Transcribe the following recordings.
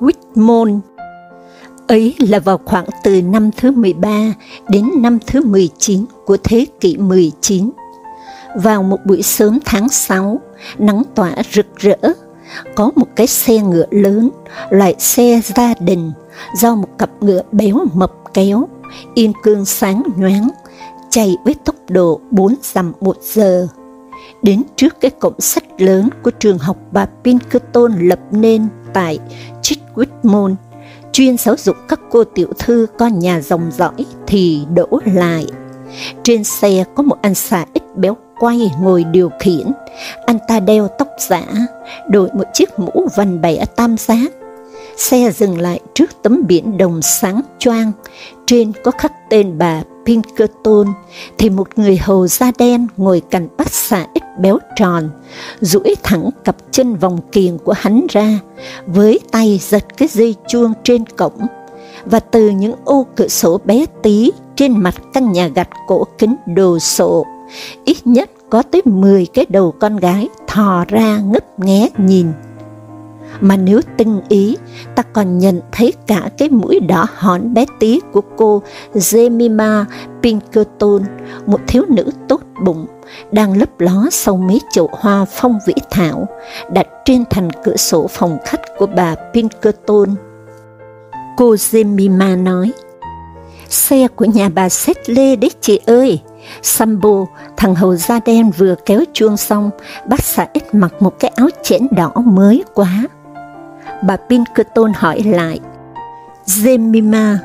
Whitmore. Ấy là vào khoảng từ năm thứ 13 đến năm thứ 19 của thế kỷ 19. Vào một buổi sớm tháng 6, nắng tỏa rực rỡ, có một cái xe ngựa lớn, loại xe gia đình, do một cặp ngựa béo mập kéo, yên cương sáng nhoáng, chạy với tốc độ 4 dặm một giờ. Đến trước cái cổng sách lớn của trường học bà Pinkerton lập nên tại Patrick Whitmore, chuyên giáo dục các cô tiểu thư con nhà dòng dõi thì đổ lại. Trên xe có một anh xà ít béo quay ngồi điều khiển, anh ta đeo tóc giả, đội một chiếc mũ vằn bẻ tam giác. Xe dừng lại trước tấm biển đồng sáng choang, trên có khắc tên bà Pinkerton, thì một người hầu da đen ngồi cạnh bát xà ít béo tròn, duỗi thẳng cặp chân vòng kiềng của hắn ra, với tay giật cái dây chuông trên cổng, và từ những ô cửa sổ bé tí trên mặt căn nhà gạch cổ kính đồ sộ, ít nhất có tới 10 cái đầu con gái thò ra ngấp nghé nhìn mà nếu tinh ý, ta còn nhận thấy cả cái mũi đỏ hòn bé tí của cô Jemima Pinkerton, một thiếu nữ tốt bụng, đang lấp ló sau mấy chậu hoa phong vĩ thảo, đặt trên thành cửa sổ phòng khách của bà Pinkerton. Cô Jemima nói, Xe của nhà bà Xét Lê đấy chị ơi! Sambo, thằng hầu da đen vừa kéo chuông xong, bác xã ít mặc một cái áo chẽn đỏ mới quá bà Pinkerton hỏi lại, Jemima,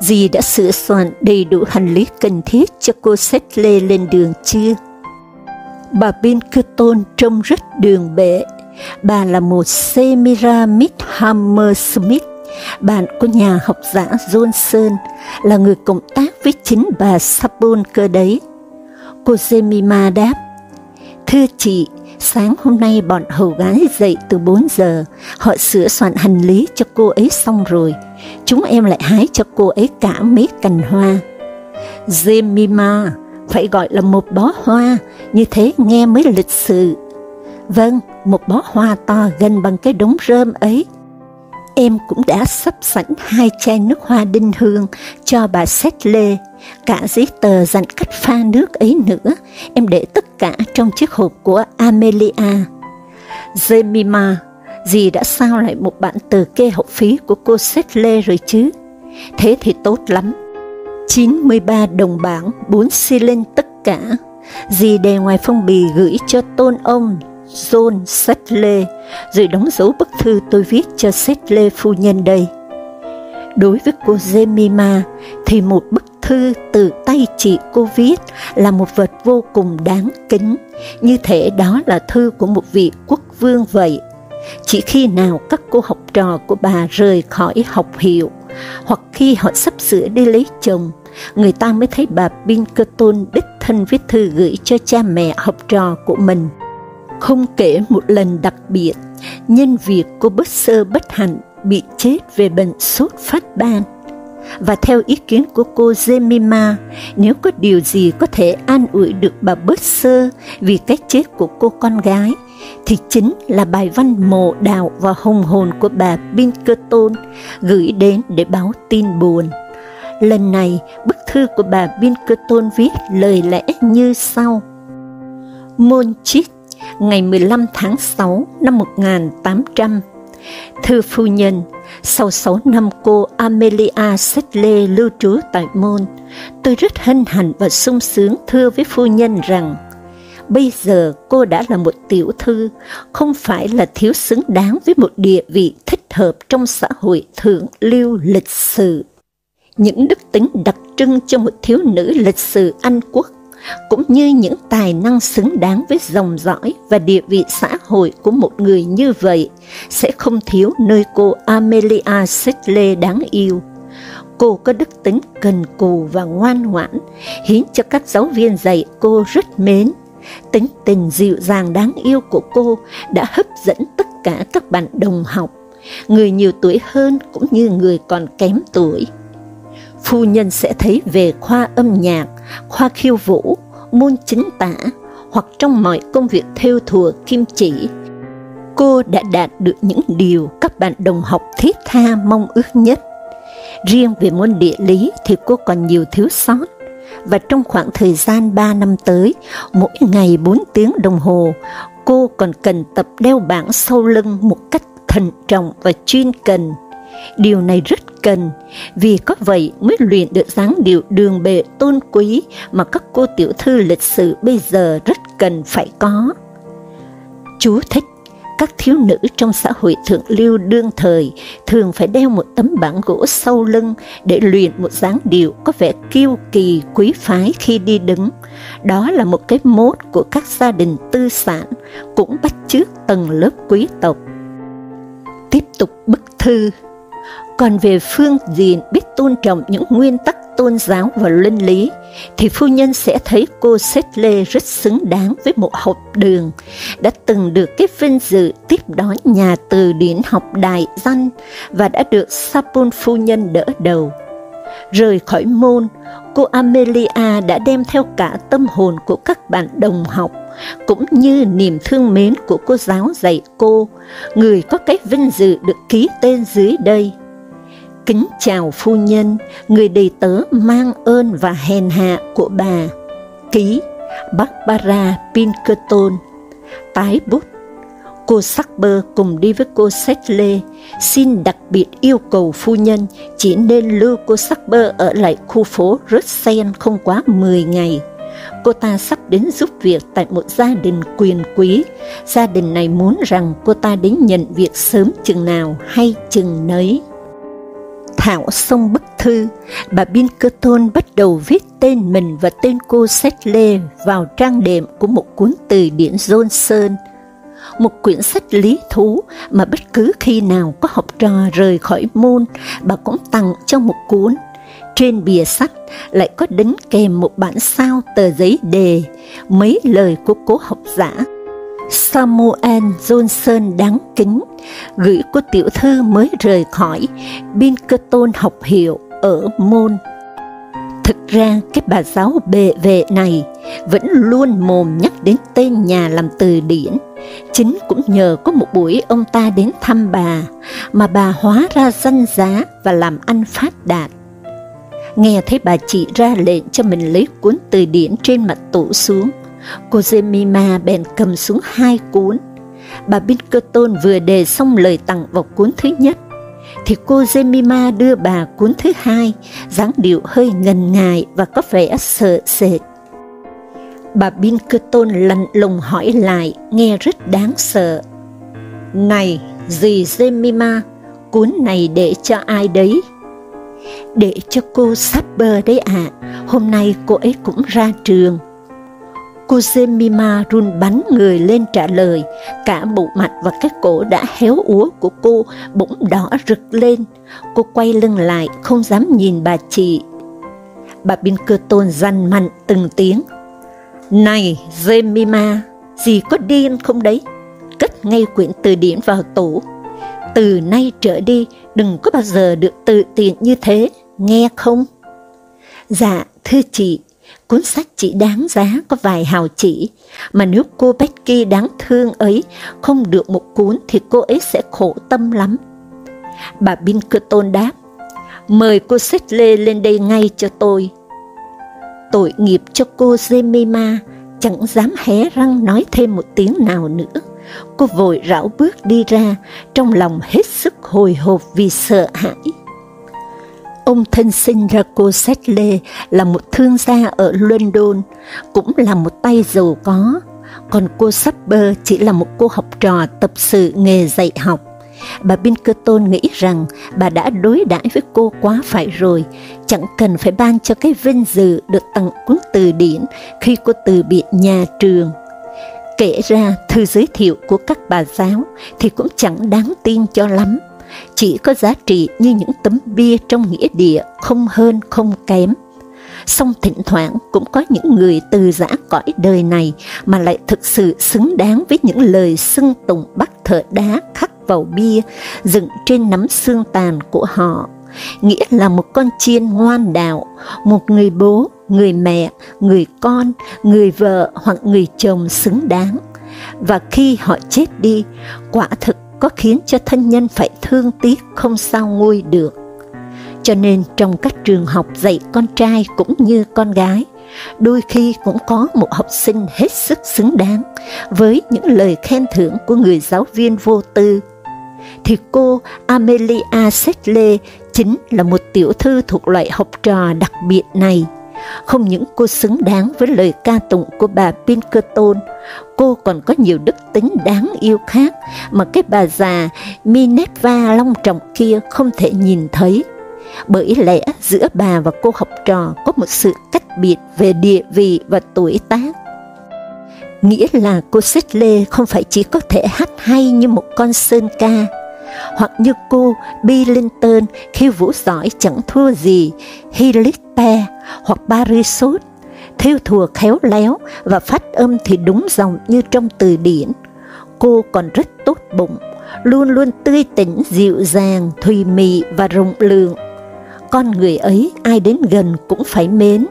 dì đã sửa soạn đầy đủ hành lý cần thiết cho cô Settle lên đường chưa? Bà Pinkerton trông rất đường bệ. Bà là một Semiramis Hammersmith, bạn của nhà học giả Johnson, là người cộng tác với chính bà Sapon cơ đấy. Cô Jemima đáp, Thưa chị, Sáng hôm nay bọn hầu gái dậy từ 4 giờ, họ sửa soạn hành lý cho cô ấy xong rồi. Chúng em lại hái cho cô ấy cả mấy cành hoa. Jemima, phải gọi là một bó hoa, như thế nghe mới lịch sự. Vâng, một bó hoa to gần bằng cái đống rơm ấy. Em cũng đã sắp sẵn hai chai nước hoa đinh hương cho bà Xét Lê, cả giấy tờ dặn cách pha nước ấy nữa, em để tất cả trong chiếc hộp của Amelia. Jemima, dì đã sao lại một bản tờ kê học phí của cô Xét Lê rồi chứ? Thế thì tốt lắm. 93 đồng bảng, 4 xi lên tất cả. Dì đề ngoài phong bì gửi cho tôn ông John Settle, rồi đóng dấu bức thư tôi viết cho Settle phu nhân đây. Đối với cô Jemima, thì một bức thư từ tay chị cô viết là một vật vô cùng đáng kính, như thể đó là thư của một vị quốc vương vậy. Chỉ khi nào các cô học trò của bà rời khỏi học hiệu, hoặc khi họ sắp sửa đi lấy chồng, người ta mới thấy bà Pinkerton đích thân viết thư gửi cho cha mẹ học trò của mình. Không kể một lần đặc biệt, nhân việc cô bất sơ bất hạnh bị chết về bệnh sốt phát ban. Và theo ý kiến của cô Jemima, nếu có điều gì có thể an ủi được bà bớt sơ vì cái chết của cô con gái, thì chính là bài văn mộ đạo và hùng hồn của bà Pinkerton gửi đến để báo tin buồn. Lần này, bức thư của bà Pinkerton viết lời lẽ như sau. Monchit ngày 15 tháng 6 năm 1800. Thưa phu nhân, sau 6 năm cô Amelia Sedley lưu trú tại Môn, tôi rất hân hạnh và sung sướng thưa với phu nhân rằng bây giờ cô đã là một tiểu thư, không phải là thiếu xứng đáng với một địa vị thích hợp trong xã hội thượng lưu lịch sử. Những đức tính đặc trưng cho một thiếu nữ lịch sử Anh quốc cũng như những tài năng xứng đáng với dòng dõi và địa vị xã hội của một người như vậy, sẽ không thiếu nơi cô Amelia Sedley đáng yêu. Cô có đức tính cần cù và ngoan ngoãn, khiến cho các giáo viên dạy cô rất mến. Tính tình dịu dàng đáng yêu của cô đã hấp dẫn tất cả các bạn đồng học, người nhiều tuổi hơn cũng như người còn kém tuổi. Phu nhân sẽ thấy về khoa âm nhạc, khoa khiêu vũ, môn chính tả, hoặc trong mọi công việc theo thùa kim chỉ. Cô đã đạt được những điều các bạn đồng học thiết tha mong ước nhất. Riêng về môn địa lý thì cô còn nhiều thiếu sót, và trong khoảng thời gian 3 năm tới, mỗi ngày 4 tiếng đồng hồ, cô còn cần tập đeo bảng sau lưng một cách thận trọng và chuyên cần. Điều này rất cần, vì có vậy mới luyện được dáng điệu đường bệ tôn quý mà các cô tiểu thư lịch sử bây giờ rất cần phải có. Chú thích các thiếu nữ trong xã hội thượng lưu đương thời thường phải đeo một tấm bảng gỗ sau lưng để luyện một dáng điệu có vẻ kiêu kỳ quý phái khi đi đứng. Đó là một cái mốt của các gia đình tư sản, cũng bắt chước tầng lớp quý tộc. Tiếp tục bức thư còn về phương diện biết tôn trọng những nguyên tắc tôn giáo và luân lý, thì phu nhân sẽ thấy cô Xét Lê rất xứng đáng với một học đường, đã từng được cái vinh dự tiếp đón nhà từ điển học đại danh và đã được sapun phu nhân đỡ đầu. Rời khỏi môn, cô Amelia đã đem theo cả tâm hồn của các bạn đồng học, cũng như niềm thương mến của cô giáo dạy cô, người có cái vinh dự được ký tên dưới đây. Kính chào phu nhân, người đầy tớ mang ơn và hèn hạ của bà. Ký Barbara Pinkerton Tái bút Cô Sackber cùng đi với cô Sedley xin đặc biệt yêu cầu phu nhân chỉ nên lưu cô Sackber ở lại khu phố Russell không quá 10 ngày. Cô ta sắp đến giúp việc tại một gia đình quyền quý. Gia đình này muốn rằng cô ta đến nhận việc sớm chừng nào hay chừng nấy. Thảo xong bức thư, bà Pinkerton bắt đầu viết tên mình và tên cô Sedley vào trang đệm của một cuốn từ điển Johnson, một quyển sách lý thú mà bất cứ khi nào có học trò rời khỏi môn, bà cũng tặng cho một cuốn. Trên bìa sách lại có đính kèm một bản sao tờ giấy đề, mấy lời của cố học giả Samuel Johnson đáng kính, gửi của tiểu thư mới rời khỏi Pinkerton học hiệu ở môn. Thực ra cái bà giáo bệ vệ này vẫn luôn mồm nhắc đến tên nhà làm từ điển, chính cũng nhờ có một buổi ông ta đến thăm bà, mà bà hóa ra danh giá và làm ăn phát đạt. Nghe thấy bà chị ra lệnh cho mình lấy cuốn từ điển trên mặt tủ xuống, Cô Jemima bèn cầm xuống hai cuốn. Bà Pinkerton vừa đề xong lời tặng vào cuốn thứ nhất, thì cô Jemima đưa bà cuốn thứ hai, dáng điệu hơi ngần ngại và có vẻ sợ sệt. Bà Pinkerton lạnh lùng hỏi lại, nghe rất đáng sợ. Này, dì Jemima, cuốn này để cho ai đấy? Để cho cô Sapper đấy ạ, à. hôm nay cô ấy cũng ra trường. Cô run bắn người lên trả lời, cả bộ mặt và cái cổ đã héo úa của cô bỗng đỏ rực lên. Cô quay lưng lại, không dám nhìn bà chị. Bà Pinkerton răn mạnh từng tiếng. Này, Jemima, gì có điên không đấy? Cất ngay quyển từ điển vào tủ. Từ nay trở đi, đừng có bao giờ được tự tiện như thế, nghe không? Dạ, thưa chị, Cuốn sách chỉ đáng giá có vài hào chỉ, mà nếu cô Becky đáng thương ấy không được một cuốn thì cô ấy sẽ khổ tâm lắm. Bà Pinkerton đáp, mời cô Sedley lên đây ngay cho tôi. Tội nghiệp cho cô Jemima, chẳng dám hé răng nói thêm một tiếng nào nữa. Cô vội rảo bước đi ra, trong lòng hết sức hồi hộp vì sợ hãi. Ông thân sinh ra cô Sedley là một thương gia ở London, cũng là một tay giàu có, còn cô Sapper chỉ là một cô học trò tập sự nghề dạy học. Bà Pinkerton nghĩ rằng bà đã đối đãi với cô quá phải rồi, chẳng cần phải ban cho cái vinh dự được tặng cuốn từ điển khi cô từ biệt nhà trường. Kể ra, thư giới thiệu của các bà giáo thì cũng chẳng đáng tin cho lắm, chỉ có giá trị như những tấm bia trong nghĩa địa không hơn không kém song thỉnh thoảng cũng có những người từ giã cõi đời này mà lại thực sự xứng đáng với những lời xưng tùng bắt thợ đá khắc vào bia dựng trên nắm xương tàn của họ, nghĩa là một con chiên ngoan đạo, một người bố, người mẹ, người con, người vợ hoặc người chồng xứng đáng. Và khi họ chết đi, quả thực có khiến cho thân nhân phải thương tiếc không sao nguôi được. Cho nên trong các trường học dạy con trai cũng như con gái, đôi khi cũng có một học sinh hết sức xứng đáng với những lời khen thưởng của người giáo viên vô tư. Thì cô Amelia Sedley chính là một tiểu thư thuộc loại học trò đặc biệt này. Không những cô xứng đáng với lời ca tụng của bà Pinkerton, cô còn có nhiều đức tính đáng yêu khác mà cái bà già Minerva long trọng kia không thể nhìn thấy bởi lẽ giữa bà và cô học trò có một sự cách biệt về địa vị và tuổi tác. Nghĩa là cô Xích Lê không phải chỉ có thể hát hay như một con sơn ca, hoặc như cô Billington khi vũ giỏi chẳng thua gì Hillipe hoặc Barisot, theo thùa khéo léo và phát âm thì đúng dòng như trong từ điển. Cô còn rất tốt bụng, luôn luôn tươi tỉnh, dịu dàng, thùy mị và rộng lượng con người ấy ai đến gần cũng phải mến.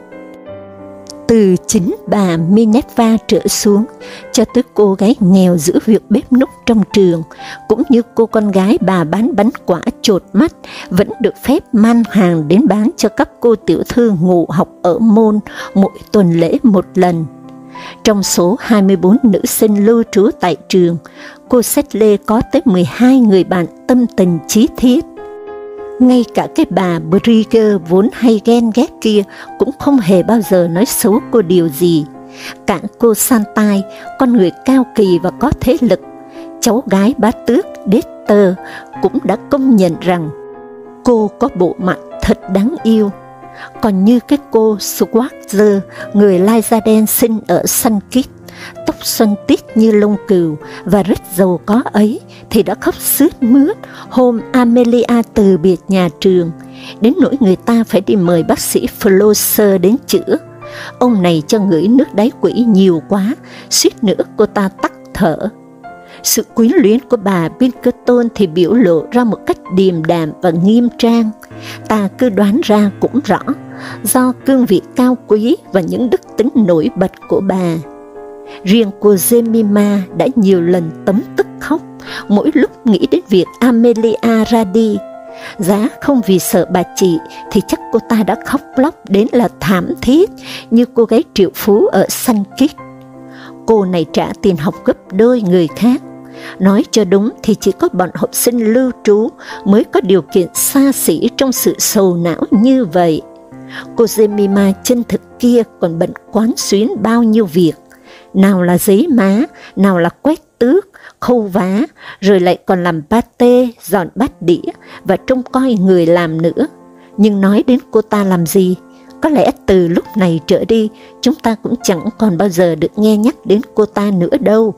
Từ chính bà Minerva trở xuống, cho tới cô gái nghèo giữ việc bếp núc trong trường, cũng như cô con gái bà bán bánh quả chột mắt, vẫn được phép mang hàng đến bán cho các cô tiểu thư ngủ học ở môn mỗi tuần lễ một lần. Trong số 24 nữ sinh lưu trú tại trường, cô Sách Lê có tới 12 người bạn tâm tình trí thiết ngay cả cái bà Brigger vốn hay ghen ghét kia cũng không hề bao giờ nói xấu cô điều gì. Cả cô Santai, con người cao kỳ và có thế lực, cháu gái bá tước Dexter cũng đã công nhận rằng cô có bộ mặt thật đáng yêu. Còn như cái cô Schwarzer, người Lai da đen sinh ở Sun Kit, tóc xoăn tít như lông cừu và rất giàu có ấy, thì đã khóc sướt mướt hôm Amelia từ biệt nhà trường, đến nỗi người ta phải đi mời bác sĩ Flosser đến chữa. Ông này cho ngửi nước đáy quỷ nhiều quá, suýt nữa cô ta tắt thở. Sự quyến luyến của bà Pinkerton thì biểu lộ ra một cách điềm đạm và nghiêm trang. Ta cứ đoán ra cũng rõ, do cương vị cao quý và những đức tính nổi bật của bà. Riêng cô Jemima đã nhiều lần tấm tức khóc mỗi lúc nghĩ đến việc Amelia ra đi. Giá không vì sợ bà chị thì chắc cô ta đã khóc lóc đến là thảm thiết, như cô gái triệu phú ở Sun Kit. Cô này trả tiền học gấp đôi người khác. Nói cho đúng thì chỉ có bọn học sinh lưu trú mới có điều kiện xa xỉ trong sự sầu não như vậy. Cô Jemima chân thực kia còn bận quán xuyến bao nhiêu việc nào là giấy má, nào là quét tước, khâu vá, rồi lại còn làm pate, dọn bát đĩa và trông coi người làm nữa. Nhưng nói đến cô ta làm gì? Có lẽ từ lúc này trở đi, chúng ta cũng chẳng còn bao giờ được nghe nhắc đến cô ta nữa đâu.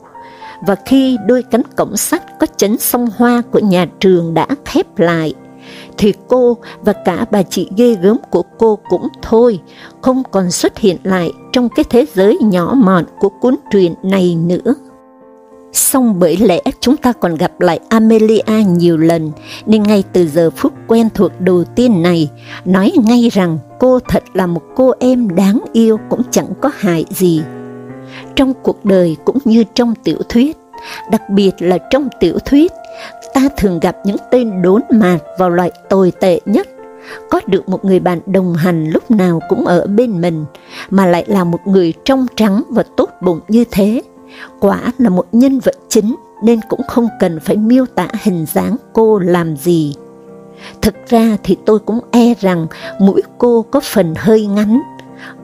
Và khi đôi cánh cổng sắt có chấn sông hoa của nhà trường đã khép lại, thì cô và cả bà chị ghê gớm của cô cũng thôi, không còn xuất hiện lại trong cái thế giới nhỏ mọn của cuốn truyện này nữa. Xong bởi lẽ chúng ta còn gặp lại Amelia nhiều lần, nên ngay từ giờ phút quen thuộc đầu tiên này, nói ngay rằng cô thật là một cô em đáng yêu cũng chẳng có hại gì. Trong cuộc đời cũng như trong tiểu thuyết, đặc biệt là trong tiểu thuyết, ta thường gặp những tên đốn mạt vào loại tồi tệ nhất, có được một người bạn đồng hành lúc nào cũng ở bên mình, mà lại là một người trong trắng và tốt bụng như thế. Quả là một nhân vật chính nên cũng không cần phải miêu tả hình dáng cô làm gì. Thực ra thì tôi cũng e rằng mũi cô có phần hơi ngắn,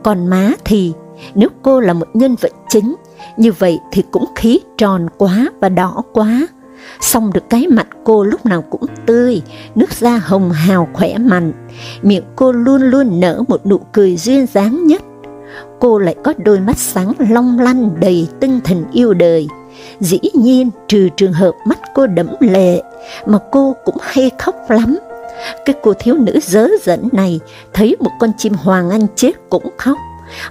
còn má thì nếu cô là một nhân vật chính, như vậy thì cũng khí tròn quá và đỏ quá, xong được cái mặt cô lúc nào cũng tươi, nước da hồng hào khỏe mạnh, miệng cô luôn luôn nở một nụ cười duyên dáng nhất. Cô lại có đôi mắt sáng long lanh đầy tinh thần yêu đời. Dĩ nhiên, trừ trường hợp mắt cô đẫm lệ, mà cô cũng hay khóc lắm. Cái cô thiếu nữ dớ dẫn này thấy một con chim hoàng anh chết cũng khóc,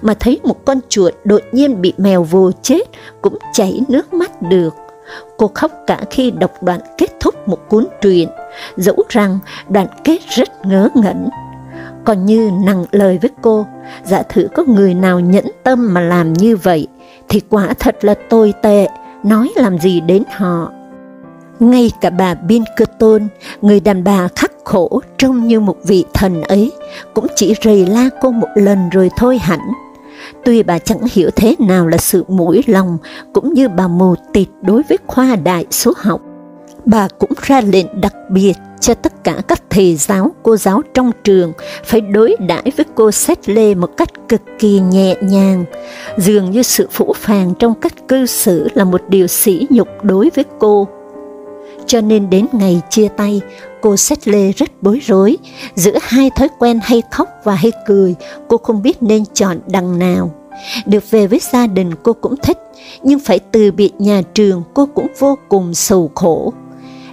mà thấy một con chuột đột nhiên bị mèo vồ chết cũng chảy nước mắt được. Cô khóc cả khi đọc đoạn kết thúc một cuốn truyện, dẫu rằng đoạn kết rất ngớ ngẩn. Còn như nặng lời với cô, giả thử có người nào nhẫn tâm mà làm như vậy, thì quả thật là tồi tệ, nói làm gì đến họ. Ngay cả bà biên cơ tôn, người đàn bà khắc khổ trông như một vị thần ấy, cũng chỉ rầy la cô một lần rồi thôi hẳn. Tuy bà chẳng hiểu thế nào là sự mũi lòng, cũng như bà mù tịt đối với khoa đại số học. Bà cũng ra lệnh đặc biệt cho tất cả các thầy giáo, cô giáo trong trường phải đối đãi với cô Xét Lê một cách cực kỳ nhẹ nhàng, dường như sự phũ phàng trong cách cư xử là một điều sỉ nhục đối với cô. Cho nên đến ngày chia tay, cô Xét Lê rất bối rối, giữa hai thói quen hay khóc và hay cười, cô không biết nên chọn đằng nào. Được về với gia đình cô cũng thích, nhưng phải từ biệt nhà trường cô cũng vô cùng sầu khổ.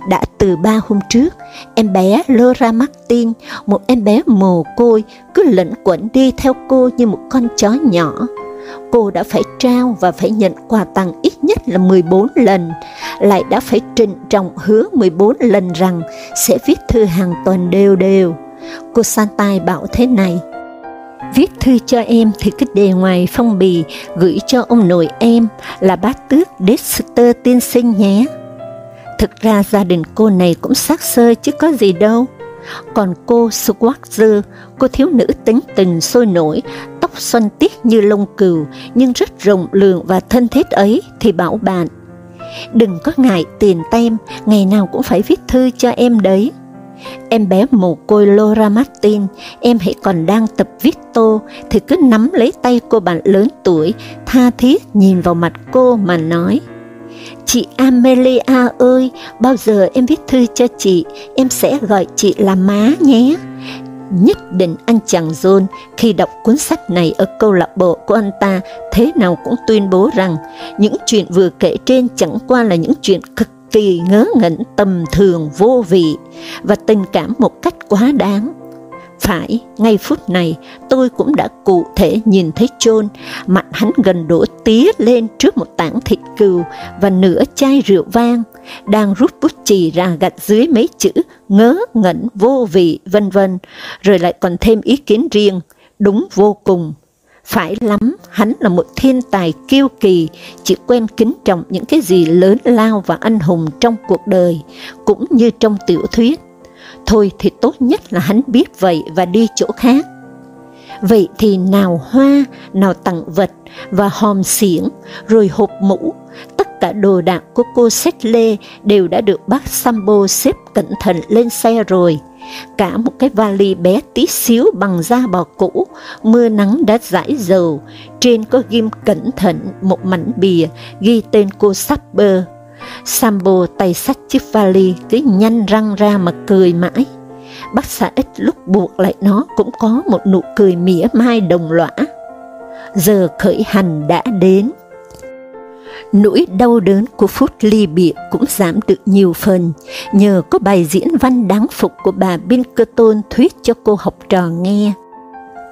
Đã từ ba hôm trước, em bé Laura Martin, một em bé mồ côi, cứ lẩn quẩn đi theo cô như một con chó nhỏ cô đã phải trao và phải nhận quà tặng ít nhất là 14 lần, lại đã phải trịnh trọng hứa 14 lần rằng sẽ viết thư hàng tuần đều đều. Cô Santai bảo thế này, Viết thư cho em thì cứ đề ngoài phong bì gửi cho ông nội em là bác tước Dexter tiên sinh nhé. Thực ra gia đình cô này cũng xác sơ chứ có gì đâu. Còn cô Schwarzer, cô thiếu nữ tính tình sôi nổi, tóc xoăn tiết như lông cừu, nhưng rất rộng lượng và thân thiết ấy, thì bảo bạn, đừng có ngại tiền tem, ngày nào cũng phải viết thư cho em đấy. Em bé mồ côi Laura Martin, em hãy còn đang tập viết tô, thì cứ nắm lấy tay cô bạn lớn tuổi, tha thiết nhìn vào mặt cô mà nói, Chị Amelia ơi, bao giờ em viết thư cho chị, em sẽ gọi chị là má nhé. Nhất định anh chàng John khi đọc cuốn sách này ở câu lạc bộ của anh ta thế nào cũng tuyên bố rằng những chuyện vừa kể trên chẳng qua là những chuyện cực kỳ ngớ ngẩn tầm thường vô vị và tình cảm một cách quá đáng. Phải, ngay phút này, tôi cũng đã cụ thể nhìn thấy John, mặt hắn gần đổ tía lên trước một tảng thịt cừu và nửa chai rượu vang, đang rút bút chì ra gạch dưới mấy chữ ngớ ngẩn vô vị vân vân, rồi lại còn thêm ý kiến riêng, đúng vô cùng. Phải lắm, hắn là một thiên tài kiêu kỳ, chỉ quen kính trọng những cái gì lớn lao và anh hùng trong cuộc đời, cũng như trong tiểu thuyết. Thôi thì tốt nhất là hắn biết vậy và đi chỗ khác. Vậy thì nào hoa, nào tặng vật và hòm xiển, rồi hộp mũ, tất cả đồ đạc của cô Xét Lê đều đã được bác Sambo xếp cẩn thận lên xe rồi. Cả một cái vali bé tí xíu bằng da bò cũ, mưa nắng đã rải dầu, trên có ghim cẩn thận một mảnh bìa ghi tên cô Sapper Sambo tay sách chiếc vali cứ nhanh răng ra mà cười mãi. Bác xã ít lúc buộc lại nó cũng có một nụ cười mỉa mai đồng lõa. Giờ khởi hành đã đến. Nỗi đau đớn của phút ly biệt cũng giảm được nhiều phần, nhờ có bài diễn văn đáng phục của bà Pinkerton thuyết cho cô học trò nghe.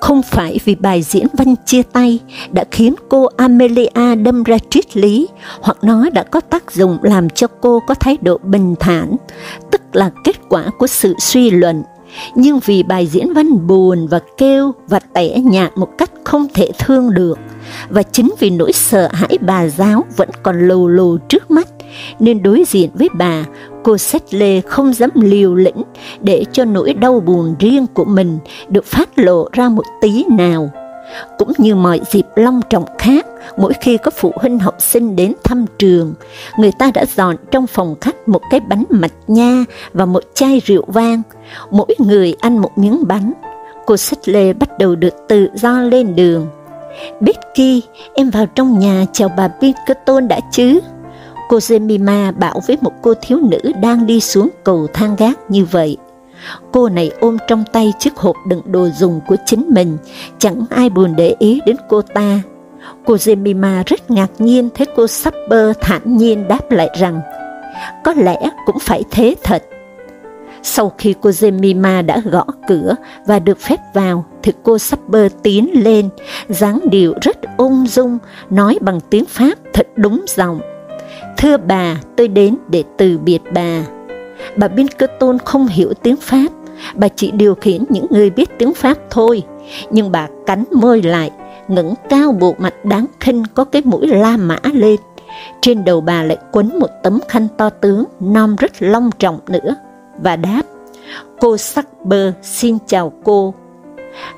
Không phải vì bài diễn văn chia tay đã khiến cô Amelia đâm ra triết lý, hoặc nó đã có tác dụng làm cho cô có thái độ bình thản, tức là kết quả của sự suy luận, nhưng vì bài diễn văn buồn và kêu và tẻ nhạt một cách không thể thương được, và chính vì nỗi sợ hãi bà giáo vẫn còn lù lù trước mắt, nên đối diện với bà, cô Sách Lê không dám liều lĩnh để cho nỗi đau buồn riêng của mình được phát lộ ra một tí nào. Cũng như mọi dịp long trọng khác, mỗi khi có phụ huynh học sinh đến thăm trường, người ta đã dọn trong phòng khách một cái bánh mạch nha và một chai rượu vang, mỗi người ăn một miếng bánh. Cô Sách Lê bắt đầu được tự do lên đường. Becky, em vào trong nhà chào bà Pinkerton đã chứ? Cô Jemima bảo với một cô thiếu nữ đang đi xuống cầu thang gác như vậy. Cô này ôm trong tay chiếc hộp đựng đồ dùng của chính mình, chẳng ai buồn để ý đến cô ta. Cô Jemima rất ngạc nhiên thấy cô Sapper thản nhiên đáp lại rằng, có lẽ cũng phải thế thật. Sau khi cô Jemima đã gõ cửa và được phép vào, thì cô Sapper tiến lên, dáng điệu rất ung dung, nói bằng tiếng Pháp thật đúng giọng. Thưa bà, tôi đến để từ biệt bà. Bà Pinkerton không hiểu tiếng Pháp, bà chỉ điều khiển những người biết tiếng Pháp thôi, nhưng bà cắn môi lại, ngẩng cao bộ mặt đáng khinh có cái mũi la mã lên. Trên đầu bà lại quấn một tấm khăn to tướng, non rất long trọng nữa, và đáp, cô Sackber xin chào cô.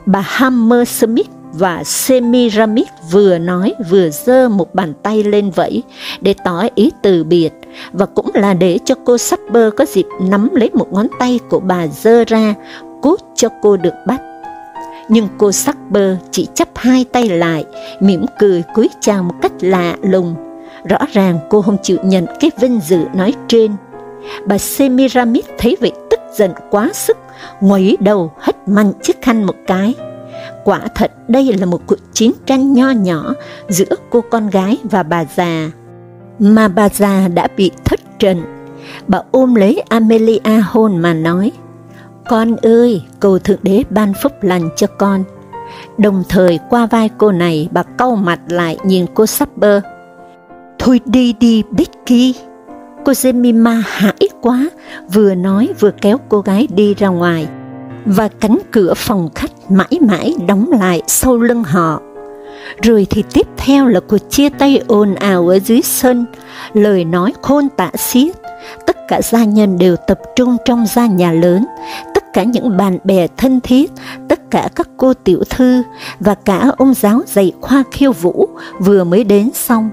Bà Hammersmith và Semiramis vừa nói vừa giơ một bàn tay lên vẫy để tỏ ý từ biệt, và cũng là để cho cô Sapper có dịp nắm lấy một ngón tay của bà giơ ra, cốt cho cô được bắt. Nhưng cô Sapper chỉ chắp hai tay lại, mỉm cười cúi chào một cách lạ lùng. Rõ ràng cô không chịu nhận cái vinh dự nói trên. Bà Semiramis thấy vậy tức giận quá sức, ngoáy đầu hất mạnh chiếc khăn một cái Quả thật đây là một cuộc chiến tranh nho nhỏ giữa cô con gái và bà già, mà bà già đã bị thất trận. Bà ôm lấy Amelia hôn mà nói, Con ơi, cầu Thượng Đế ban phúc lành cho con. Đồng thời qua vai cô này, bà cau mặt lại nhìn cô Sapper. Thôi đi đi, Becky. Cô Jemima hãi quá, vừa nói vừa kéo cô gái đi ra ngoài và cánh cửa phòng khách mãi mãi đóng lại sau lưng họ. Rồi thì tiếp theo là cuộc chia tay ồn ào ở dưới sân, lời nói khôn tạ xiết, tất cả gia nhân đều tập trung trong gia nhà lớn, tất cả những bạn bè thân thiết, tất cả các cô tiểu thư và cả ông giáo dạy khoa khiêu vũ vừa mới đến xong.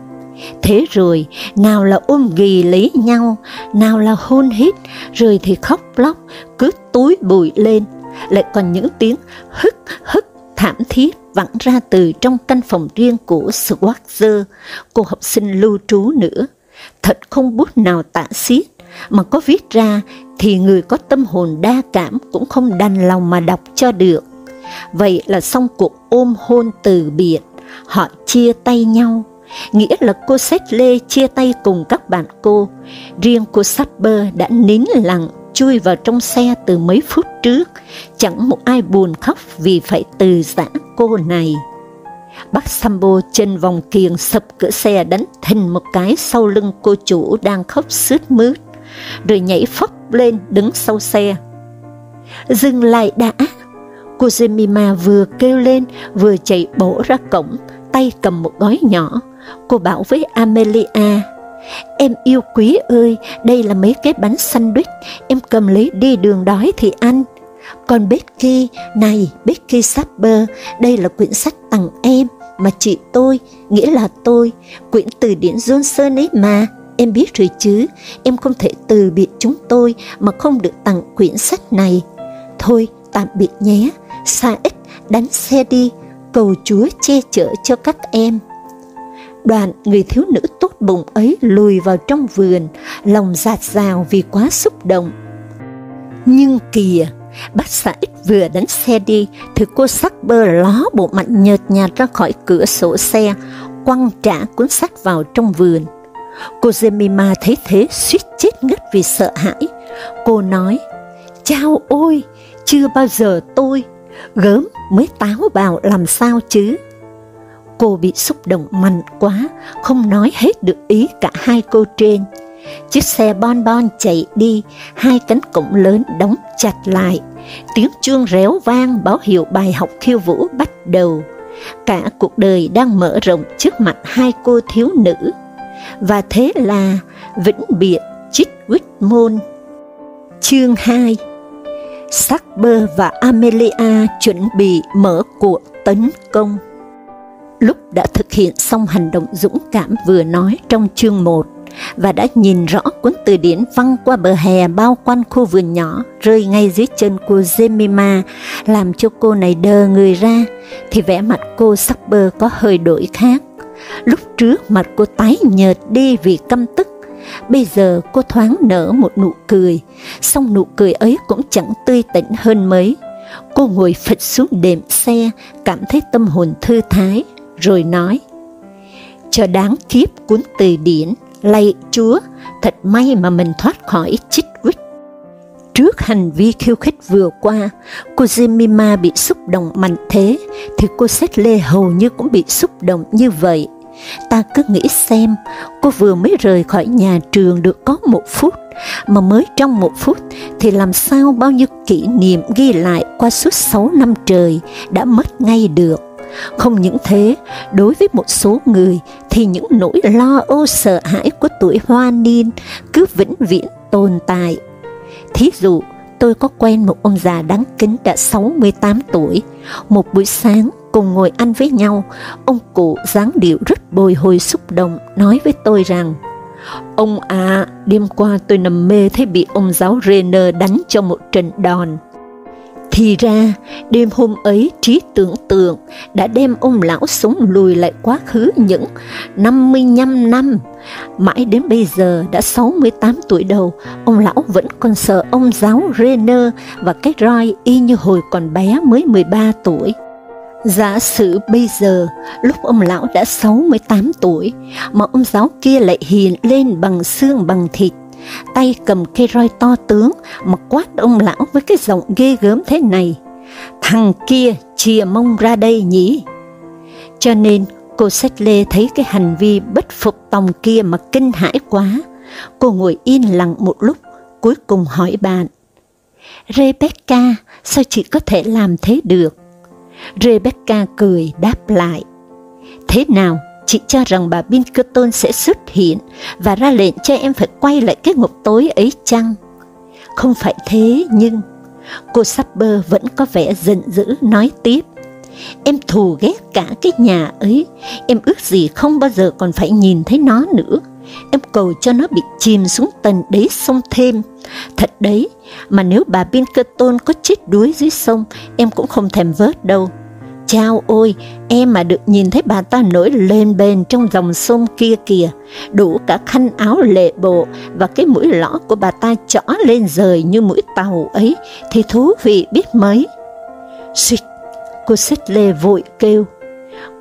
Thế rồi, nào là ôm ghì lấy nhau, nào là hôn hít, rồi thì khóc lóc, cứ túi bụi lên, lại còn những tiếng hức hức thảm thiết vẳng ra từ trong căn phòng riêng của Schwarzer, cô học sinh lưu trú nữa. Thật không bút nào tả xiết, mà có viết ra thì người có tâm hồn đa cảm cũng không đành lòng mà đọc cho được. Vậy là xong cuộc ôm hôn từ biệt, họ chia tay nhau, nghĩa là cô Sách Lê chia tay cùng các bạn cô, riêng cô Sapper đã nín lặng chui vào trong xe từ mấy phút trước, chẳng một ai buồn khóc vì phải từ giã cô này. Bác Sambo trên vòng kiềng sập cửa xe đánh thình một cái sau lưng cô chủ đang khóc sướt mướt, rồi nhảy phóc lên đứng sau xe. Dừng lại đã! Cô Jemima vừa kêu lên, vừa chạy bổ ra cổng, tay cầm một gói nhỏ. Cô bảo với Amelia, Em yêu quý ơi, đây là mấy cái bánh sandwich, em cầm lấy đi đường đói thì ăn. Còn Becky, này Becky Sapper, đây là quyển sách tặng em, mà chị tôi, nghĩa là tôi, quyển từ điển Johnson ấy mà, em biết rồi chứ, em không thể từ biệt chúng tôi mà không được tặng quyển sách này. Thôi, tạm biệt nhé, xa ít, đánh xe đi, cầu Chúa che chở cho các em. Đoạn người thiếu nữ tốt bụng ấy lùi vào trong vườn, lòng giạt rào vì quá xúc động. Nhưng kìa, bác xã ít vừa đánh xe đi, thì cô sắc bơ ló bộ mặt nhợt nhạt ra khỏi cửa sổ xe, quăng trả cuốn sách vào trong vườn. Cô Jemima thấy thế suýt chết ngất vì sợ hãi. Cô nói, Chao ôi, chưa bao giờ tôi, gớm mới táo bào làm sao chứ. Cô bị xúc động mạnh quá, không nói hết được ý cả hai cô trên. Chiếc xe bon bon chạy đi, hai cánh cổng lớn đóng chặt lại. Tiếng chuông réo vang báo hiệu bài học khiêu vũ bắt đầu. Cả cuộc đời đang mở rộng trước mặt hai cô thiếu nữ. Và thế là vĩnh biệt Chitwick Môn. Chương 2 Sackber và Amelia chuẩn bị mở cuộc tấn công. Lúc đã thực hiện xong hành động dũng cảm vừa nói trong chương 1 và đã nhìn rõ cuốn từ điển văng qua bờ hè bao quanh khu vườn nhỏ rơi ngay dưới chân của Jemima làm cho cô này đờ người ra thì vẻ mặt cô Sapper có hơi đổi khác. Lúc trước mặt cô tái nhợt đi vì căm tức Bây giờ cô thoáng nở một nụ cười, song nụ cười ấy cũng chẳng tươi tỉnh hơn mấy. Cô ngồi phịch xuống đệm xe, cảm thấy tâm hồn thư thái, rồi nói, Cho đáng kiếp cuốn từ điển, lạy Chúa, thật may mà mình thoát khỏi chích quýt. Trước hành vi khiêu khích vừa qua, cô Jemima bị xúc động mạnh thế, thì cô Xét Lê hầu như cũng bị xúc động như vậy. Ta cứ nghĩ xem, cô vừa mới rời khỏi nhà trường được có một phút, mà mới trong một phút thì làm sao bao nhiêu kỷ niệm ghi lại qua suốt sáu năm trời đã mất ngay được. Không những thế, đối với một số người thì những nỗi lo ô sợ hãi của tuổi hoa niên cứ vĩnh viễn tồn tại. Thí dụ, tôi có quen một ông già đáng kính đã 68 tuổi. Một buổi sáng, cùng ngồi ăn với nhau, ông cụ dáng điệu rất bồi hồi xúc động nói với tôi rằng, Ông à, đêm qua tôi nằm mê thấy bị ông giáo Renner đánh cho một trận đòn. Thì ra, đêm hôm ấy trí tưởng tượng đã đem ông lão sống lùi lại quá khứ những 55 năm. Mãi đến bây giờ đã 68 tuổi đầu, ông lão vẫn còn sợ ông giáo Renner và cái roi y như hồi còn bé mới 13 tuổi. Giả sử bây giờ, lúc ông lão đã 68 tuổi, mà ông giáo kia lại hiền lên bằng xương bằng thịt, tay cầm cây roi to tướng mà quát ông lão với cái giọng ghê gớm thế này. Thằng kia chìa mông ra đây nhỉ? Cho nên cô Sách Lê thấy cái hành vi bất phục tòng kia mà kinh hãi quá. Cô ngồi yên lặng một lúc, cuối cùng hỏi bạn. Rebecca, sao chị có thể làm thế được? Rebecca cười đáp lại. Thế nào, chị cho rằng bà Pinkerton sẽ xuất hiện và ra lệnh cho em phải quay lại cái ngục tối ấy chăng? Không phải thế nhưng, cô Sapper vẫn có vẻ giận dữ nói tiếp. Em thù ghét cả cái nhà ấy, em ước gì không bao giờ còn phải nhìn thấy nó nữa. Em cầu cho nó bị chìm xuống tầng đáy sông thêm. Thật đấy, mà nếu bà Pinkerton có chết đuối dưới sông, em cũng không thèm vớt đâu. Chao ôi, em mà được nhìn thấy bà ta nổi lên bền trong dòng sông kia kìa, đủ cả khăn áo lệ bộ và cái mũi lõ của bà ta chõ lên rời như mũi tàu ấy, thì thú vị biết mấy. Xịt, cô xích lê vội kêu.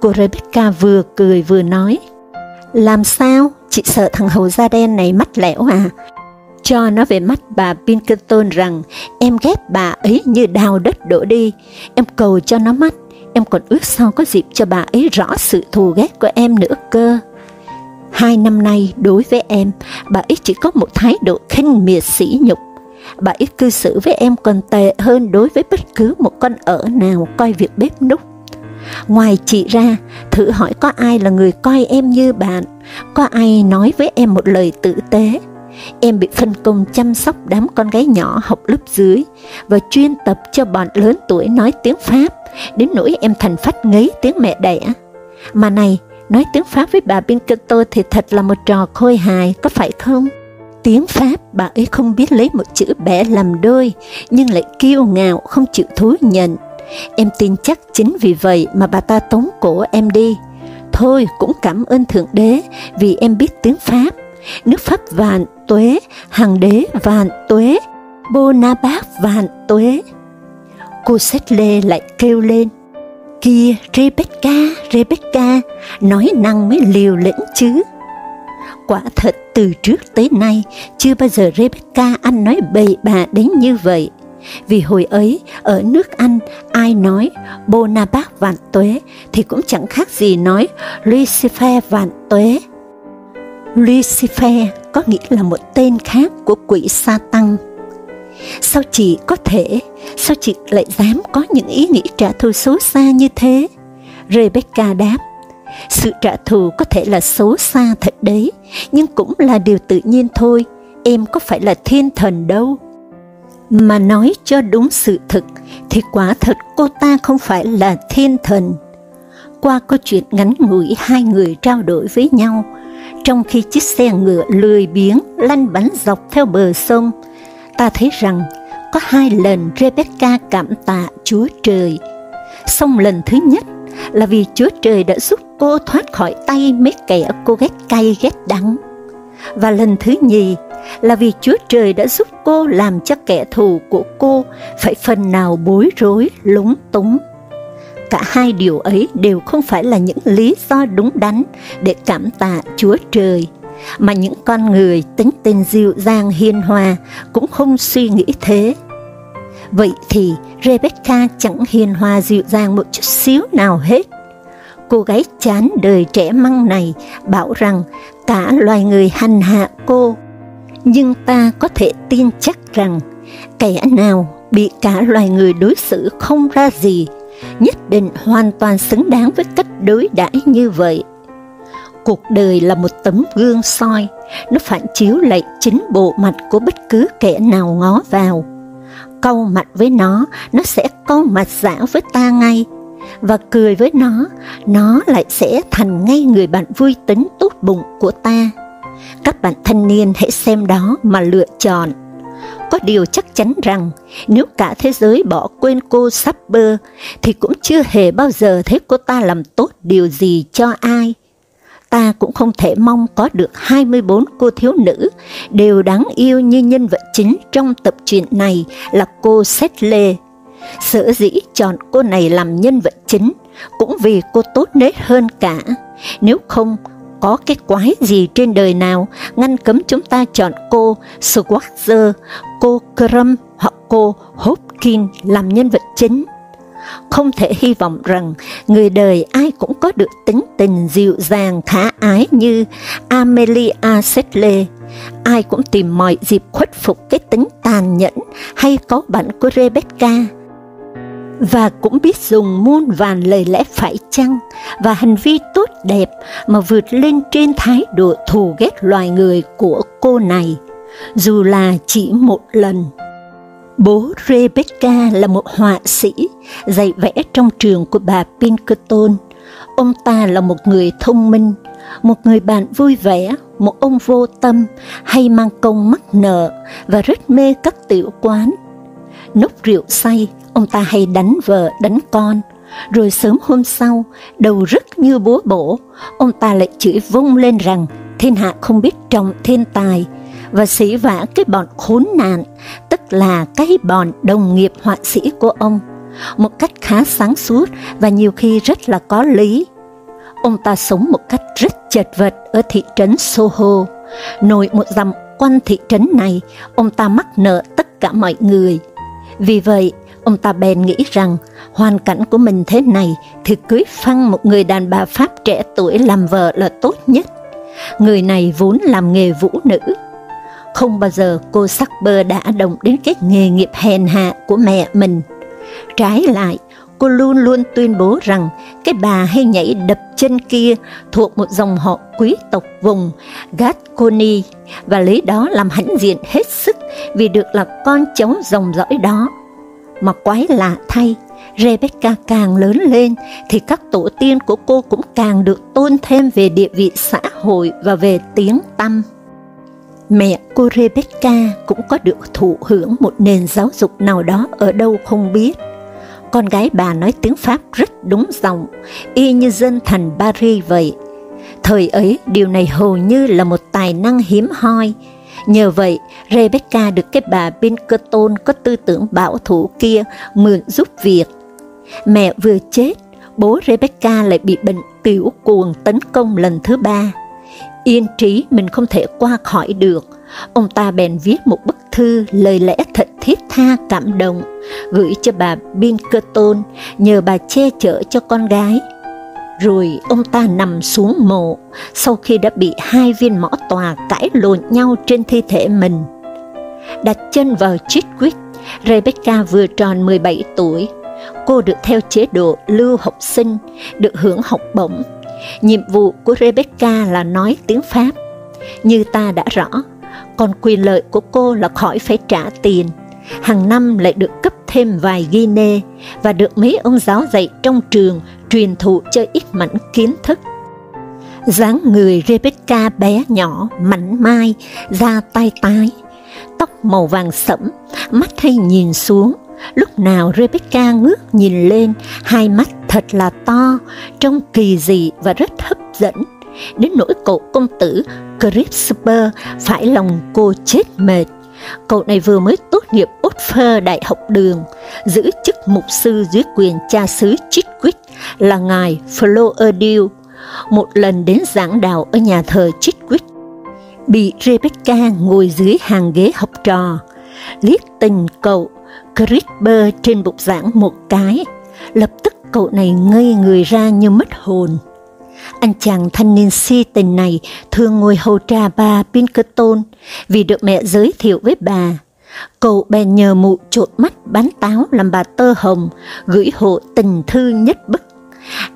Cô Rebecca vừa cười vừa nói, làm sao, chị sợ thằng hầu da đen này mắt lẻo à? Cho nó về mắt bà Pinkerton rằng em ghét bà ấy như đào đất đổ đi, em cầu cho nó mắt, em còn ước sao có dịp cho bà ấy rõ sự thù ghét của em nữa cơ. Hai năm nay đối với em, bà ấy chỉ có một thái độ khinh miệt sỉ nhục. Bà ấy cư xử với em còn tệ hơn đối với bất cứ một con ở nào coi việc bếp núc. Ngoài chị ra, thử hỏi có ai là người coi em như bạn, có ai nói với em một lời tử tế. Em bị phân công chăm sóc đám con gái nhỏ học lớp dưới và chuyên tập cho bọn lớn tuổi nói tiếng Pháp, đến nỗi em thành phát ngấy tiếng mẹ đẻ. Mà này, nói tiếng Pháp với bà Pinkerton thì thật là một trò khôi hài, có phải không? Tiếng Pháp bà ấy không biết lấy một chữ bẻ làm đôi, nhưng lại kiêu ngạo không chịu thú nhận. Em tin chắc chính vì vậy mà bà ta tống cổ em đi. Thôi cũng cảm ơn Thượng Đế vì em biết tiếng Pháp. Nước Pháp vạn tuế, hàng đế vạn tuế, Bonaparte vạn tuế. Cô Sách Lê lại kêu lên, kia Rebecca, Rebecca, nói năng mới liều lĩnh chứ. Quả thật từ trước tới nay, chưa bao giờ Rebecca ăn nói bậy bạ đến như vậy. Vì hồi ấy, ở nước Anh, ai nói Bonaparte vạn tuế thì cũng chẳng khác gì nói Lucifer vạn tuế. Lucifer có nghĩa là một tên khác của quỷ sa tăng. Sao chị có thể, sao chị lại dám có những ý nghĩ trả thù xấu xa như thế? Rebecca đáp, sự trả thù có thể là xấu xa thật đấy, nhưng cũng là điều tự nhiên thôi, em có phải là thiên thần đâu. Mà nói cho đúng sự thực, thì quả thật cô ta không phải là thiên thần. Qua câu chuyện ngắn ngủi hai người trao đổi với nhau, trong khi chiếc xe ngựa lười biếng lăn bánh dọc theo bờ sông, ta thấy rằng có hai lần Rebecca cảm tạ Chúa Trời. Xong lần thứ nhất là vì Chúa Trời đã giúp cô thoát khỏi tay mấy kẻ cô ghét cay ghét đắng. và lần thứ nhì là vì Chúa Trời đã giúp cô làm cho kẻ thù của cô phải phần nào bối rối, lúng túng. Cả hai điều ấy đều không phải là những lý do đúng đắn để cảm tạ Chúa Trời, mà những con người tính tình dịu dàng hiền hòa cũng không suy nghĩ thế. Vậy thì Rebecca chẳng hiền hòa dịu dàng một chút xíu nào hết. Cô gái chán đời trẻ măng này bảo rằng cả loài người hành hạ cô, nhưng ta có thể tin chắc rằng kẻ nào bị cả loài người đối xử không ra gì, nhất định hoàn toàn xứng đáng với cách đối đãi như vậy. Cuộc đời là một tấm gương soi, nó phản chiếu lại chính bộ mặt của bất cứ kẻ nào ngó vào. Câu mặt với nó, nó sẽ câu mặt giả với ta ngay, và cười với nó, nó lại sẽ thành ngay người bạn vui tính tốt bụng của ta. Các bạn thanh niên hãy xem đó mà lựa chọn. Có điều chắc chắn rằng, nếu cả thế giới bỏ quên cô Sapper, thì cũng chưa hề bao giờ thấy cô ta làm tốt điều gì cho ai. Ta cũng không thể mong có được 24 cô thiếu nữ đều đáng yêu như nhân vật chính trong tập truyện này là cô Settle Sở dĩ chọn cô này làm nhân vật chính, cũng vì cô tốt nết hơn cả. Nếu không, có cái quái gì trên đời nào? Ngăn cấm chúng ta chọn cô Schwarzer, cô Crum hoặc cô Hopkins làm nhân vật chính. Không thể hy vọng rằng người đời ai cũng có được tính tình dịu dàng khả ái như Amelia Sedley, ai cũng tìm mọi dịp khuất phục cái tính tàn nhẫn hay có bản của Rebecca và cũng biết dùng muôn vàn lời lẽ phải chăng và hành vi tốt đẹp mà vượt lên trên thái độ thù ghét loài người của cô này, dù là chỉ một lần. Bố Rebecca là một họa sĩ, dạy vẽ trong trường của bà Pinkerton. Ông ta là một người thông minh, một người bạn vui vẻ, một ông vô tâm, hay mang công mắc nợ và rất mê các tiểu quán. Nốc rượu say, ông ta hay đánh vợ, đánh con, rồi sớm hôm sau, đầu rất như búa bổ, ông ta lại chửi vung lên rằng thiên hạ không biết trọng thiên tài, và sĩ vả cái bọn khốn nạn, tức là cái bọn đồng nghiệp họa sĩ của ông, một cách khá sáng suốt và nhiều khi rất là có lý. Ông ta sống một cách rất chật vật ở thị trấn Soho, nổi một dặm quanh thị trấn này, ông ta mắc nợ tất cả mọi người. Vì vậy, Ông ta bèn nghĩ rằng hoàn cảnh của mình thế này thì cưới phăng một người đàn bà Pháp trẻ tuổi làm vợ là tốt nhất. Người này vốn làm nghề vũ nữ. Không bao giờ cô sắc bơ đã động đến cái nghề nghiệp hèn hạ của mẹ mình. Trái lại, cô luôn luôn tuyên bố rằng cái bà hay nhảy đập chân kia thuộc một dòng họ quý tộc vùng Gascony và lấy đó làm hãnh diện hết sức vì được là con cháu dòng dõi đó. Mà quái lạ thay, Rebecca càng lớn lên thì các tổ tiên của cô cũng càng được tôn thêm về địa vị xã hội và về tiếng tăm. Mẹ cô Rebecca cũng có được thụ hưởng một nền giáo dục nào đó ở đâu không biết. Con gái bà nói tiếng Pháp rất đúng giọng, y như dân thành Paris vậy. Thời ấy, điều này hầu như là một tài năng hiếm hoi, Nhờ vậy, Rebecca được cái bà Pinkerton có tư tưởng bảo thủ kia mượn giúp việc. Mẹ vừa chết, bố Rebecca lại bị bệnh tiểu cuồng tấn công lần thứ ba. Yên trí mình không thể qua khỏi được, ông ta bèn viết một bức thư lời lẽ thật thiết tha cảm động, gửi cho bà Pinkerton nhờ bà che chở cho con gái rồi ông ta nằm xuống mộ sau khi đã bị hai viên mõ tòa cãi lộn nhau trên thi thể mình. Đặt chân vào Chitwick, Rebecca vừa tròn 17 tuổi. Cô được theo chế độ lưu học sinh, được hưởng học bổng. Nhiệm vụ của Rebecca là nói tiếng Pháp. Như ta đã rõ, còn quyền lợi của cô là khỏi phải trả tiền. Hàng năm lại được cấp thêm vài guinea và được mấy ông giáo dạy trong trường truyền thụ cho ít mảnh kiến thức. dáng người Rebecca bé nhỏ, mảnh mai, da tay tái, tóc màu vàng sẫm, mắt hay nhìn xuống, lúc nào Rebecca ngước nhìn lên, hai mắt thật là to, trông kỳ dị và rất hấp dẫn, đến nỗi cậu công tử Crisper phải lòng cô chết mệt. Cậu này vừa mới tốt nghiệp Oxford Đại học đường, giữ chức mục sư dưới quyền cha xứ Chitwick là ngài Floerdale, một lần đến giảng đạo ở nhà thờ Chitwick. Bị Rebecca ngồi dưới hàng ghế học trò, liếc tình cậu Crisper trên bục giảng một cái, lập tức cậu này ngây người ra như mất hồn. Anh chàng thanh niên si tình này thường ngồi hầu trà bà Pinkerton vì được mẹ giới thiệu với bà. Cậu bèn nhờ mụ trộn mắt bán táo làm bà tơ hồng, gửi hộ tình thư nhất bức.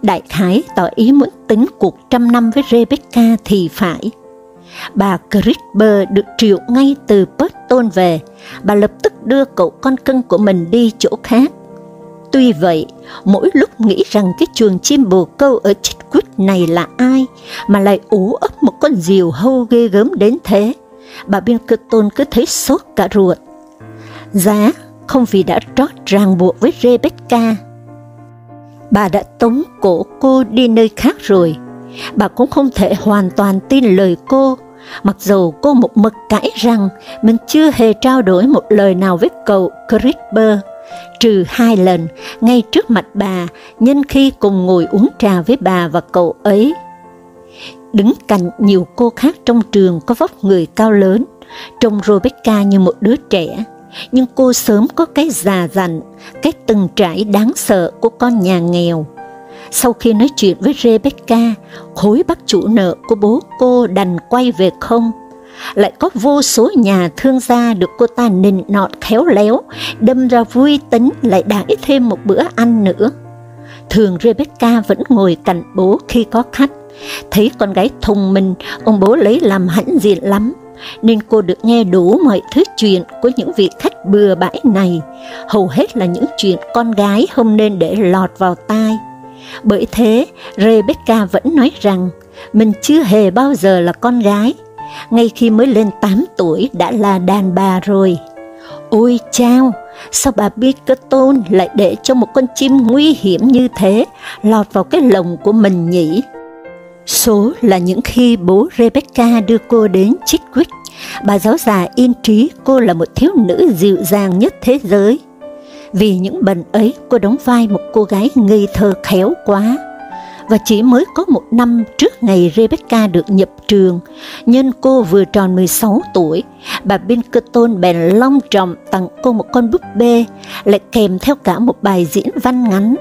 Đại khái tỏ ý muốn tính cuộc trăm năm với Rebecca thì phải. Bà Crisper được triệu ngay từ Boston về, bà lập tức đưa cậu con cưng của mình đi chỗ khác. Tuy vậy, mỗi lúc nghĩ rằng cái chuồng chim bồ câu ở Chitwood này là ai, mà lại ủ ấp một con diều hâu ghê gớm đến thế, bà biên kịch tôn cứ thấy sốt cả ruột. Giá không vì đã trót ràng buộc với Rebecca. Bà đã tống cổ cô đi nơi khác rồi, bà cũng không thể hoàn toàn tin lời cô, mặc dù cô một mực cãi rằng mình chưa hề trao đổi một lời nào với cậu Crisper trừ hai lần ngay trước mặt bà nhân khi cùng ngồi uống trà với bà và cậu ấy. Đứng cạnh nhiều cô khác trong trường có vóc người cao lớn, trông Rebecca như một đứa trẻ, nhưng cô sớm có cái già dặn, cái từng trải đáng sợ của con nhà nghèo. Sau khi nói chuyện với Rebecca, khối bác chủ nợ của bố cô đành quay về không, lại có vô số nhà thương gia được cô ta nịnh nọt khéo léo, đâm ra vui tính lại đãi thêm một bữa ăn nữa. Thường Rebecca vẫn ngồi cạnh bố khi có khách, thấy con gái thông minh, ông bố lấy làm hãnh diện lắm, nên cô được nghe đủ mọi thứ chuyện của những vị khách bừa bãi này, hầu hết là những chuyện con gái không nên để lọt vào tai. Bởi thế, Rebecca vẫn nói rằng mình chưa hề bao giờ là con gái, ngay khi mới lên 8 tuổi đã là đàn bà rồi. Ôi chao, sao bà Bickerton lại để cho một con chim nguy hiểm như thế lọt vào cái lồng của mình nhỉ? Số là những khi bố Rebecca đưa cô đến Chitwick, bà giáo già yên trí cô là một thiếu nữ dịu dàng nhất thế giới. Vì những bần ấy, cô đóng vai một cô gái ngây thơ khéo quá và chỉ mới có một năm trước ngày Rebecca được nhập trường, nhân cô vừa tròn 16 tuổi, bà Pinkerton bèn long trọng tặng cô một con búp bê, lại kèm theo cả một bài diễn văn ngắn.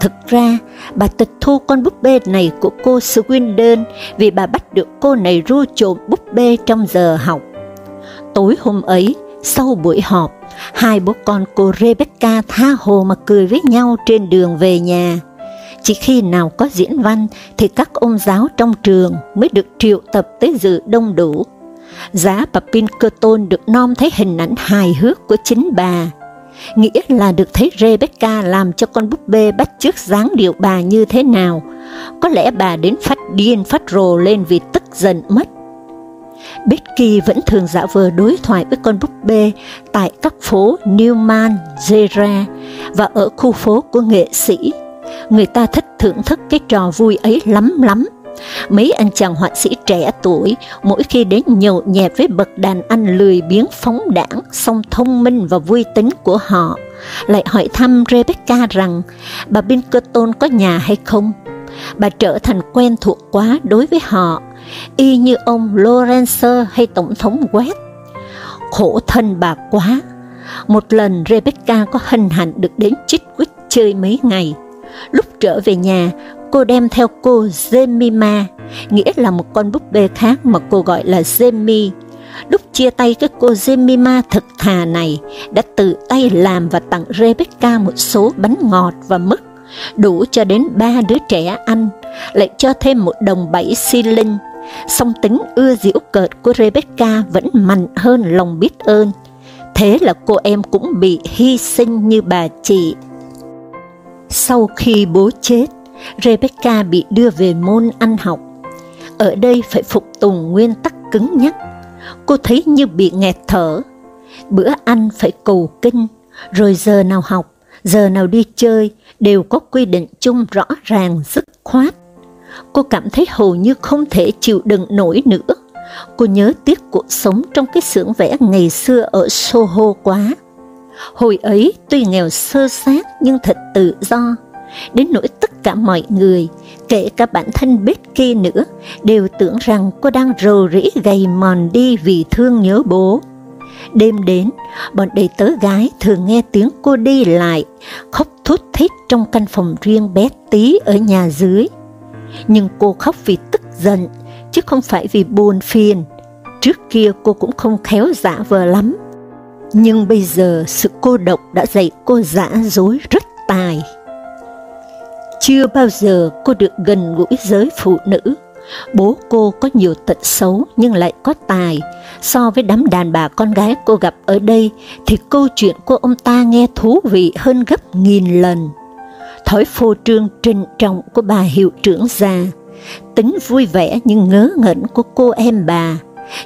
Thực ra, bà tịch thu con búp bê này của cô Swindon vì bà bắt được cô này ru trộm búp bê trong giờ học. Tối hôm ấy, sau buổi họp, hai bố con cô Rebecca tha hồ mà cười với nhau trên đường về nhà. Chỉ khi nào có diễn văn thì các ông giáo trong trường mới được triệu tập tới dự đông đủ. Giá bà Pinkerton được nom thấy hình ảnh hài hước của chính bà, nghĩa là được thấy Rebecca làm cho con búp bê bắt chước dáng điệu bà như thế nào. Có lẽ bà đến phát điên phát rồ lên vì tức giận mất. Becky vẫn thường giả vờ đối thoại với con búp bê tại các phố Newman, Zera và ở khu phố của nghệ sĩ người ta thích thưởng thức cái trò vui ấy lắm lắm. Mấy anh chàng họa sĩ trẻ tuổi, mỗi khi đến nhậu nhẹt với bậc đàn anh lười biếng phóng đảng, song thông minh và vui tính của họ, lại hỏi thăm Rebecca rằng bà Pinkerton có nhà hay không. Bà trở thành quen thuộc quá đối với họ, y như ông Lorenzo hay Tổng thống West. Khổ thân bà quá! Một lần Rebecca có hân hạnh được đến Chitwick chơi mấy ngày, Lúc trở về nhà, cô đem theo cô Jemima, nghĩa là một con búp bê khác mà cô gọi là Jemmy. Lúc chia tay cái cô Jemima thật thà này, đã tự tay làm và tặng Rebecca một số bánh ngọt và mứt, đủ cho đến ba đứa trẻ ăn, lại cho thêm một đồng bảy xi linh. Song tính ưa diễu cợt của Rebecca vẫn mạnh hơn lòng biết ơn. Thế là cô em cũng bị hy sinh như bà chị sau khi bố chết, Rebecca bị đưa về môn ăn học. Ở đây phải phục tùng nguyên tắc cứng nhắc. Cô thấy như bị nghẹt thở. Bữa ăn phải cầu kinh, rồi giờ nào học, giờ nào đi chơi đều có quy định chung rõ ràng dứt khoát. Cô cảm thấy hầu như không thể chịu đựng nổi nữa, Cô nhớ tiếc cuộc sống trong cái xưởng vẽ ngày xưa ở Soho quá. Hồi ấy tuy nghèo sơ sát nhưng thật tự do, đến nỗi tất cả mọi người, kể cả bản thân Becky nữa, đều tưởng rằng cô đang rầu rĩ gầy mòn đi vì thương nhớ bố. Đêm đến, bọn đầy tớ gái thường nghe tiếng cô đi lại, khóc thút thít trong căn phòng riêng bé tí ở nhà dưới. Nhưng cô khóc vì tức giận, chứ không phải vì buồn phiền. Trước kia cô cũng không khéo giả vờ lắm. Nhưng bây giờ sự cô độc đã dạy cô dã dối rất tài. Chưa bao giờ cô được gần gũi giới phụ nữ. Bố cô có nhiều tật xấu nhưng lại có tài. So với đám đàn bà con gái cô gặp ở đây thì câu chuyện của ông ta nghe thú vị hơn gấp nghìn lần. Thói phô trương trinh trọng của bà hiệu trưởng già, tính vui vẻ nhưng ngớ ngẩn của cô em bà,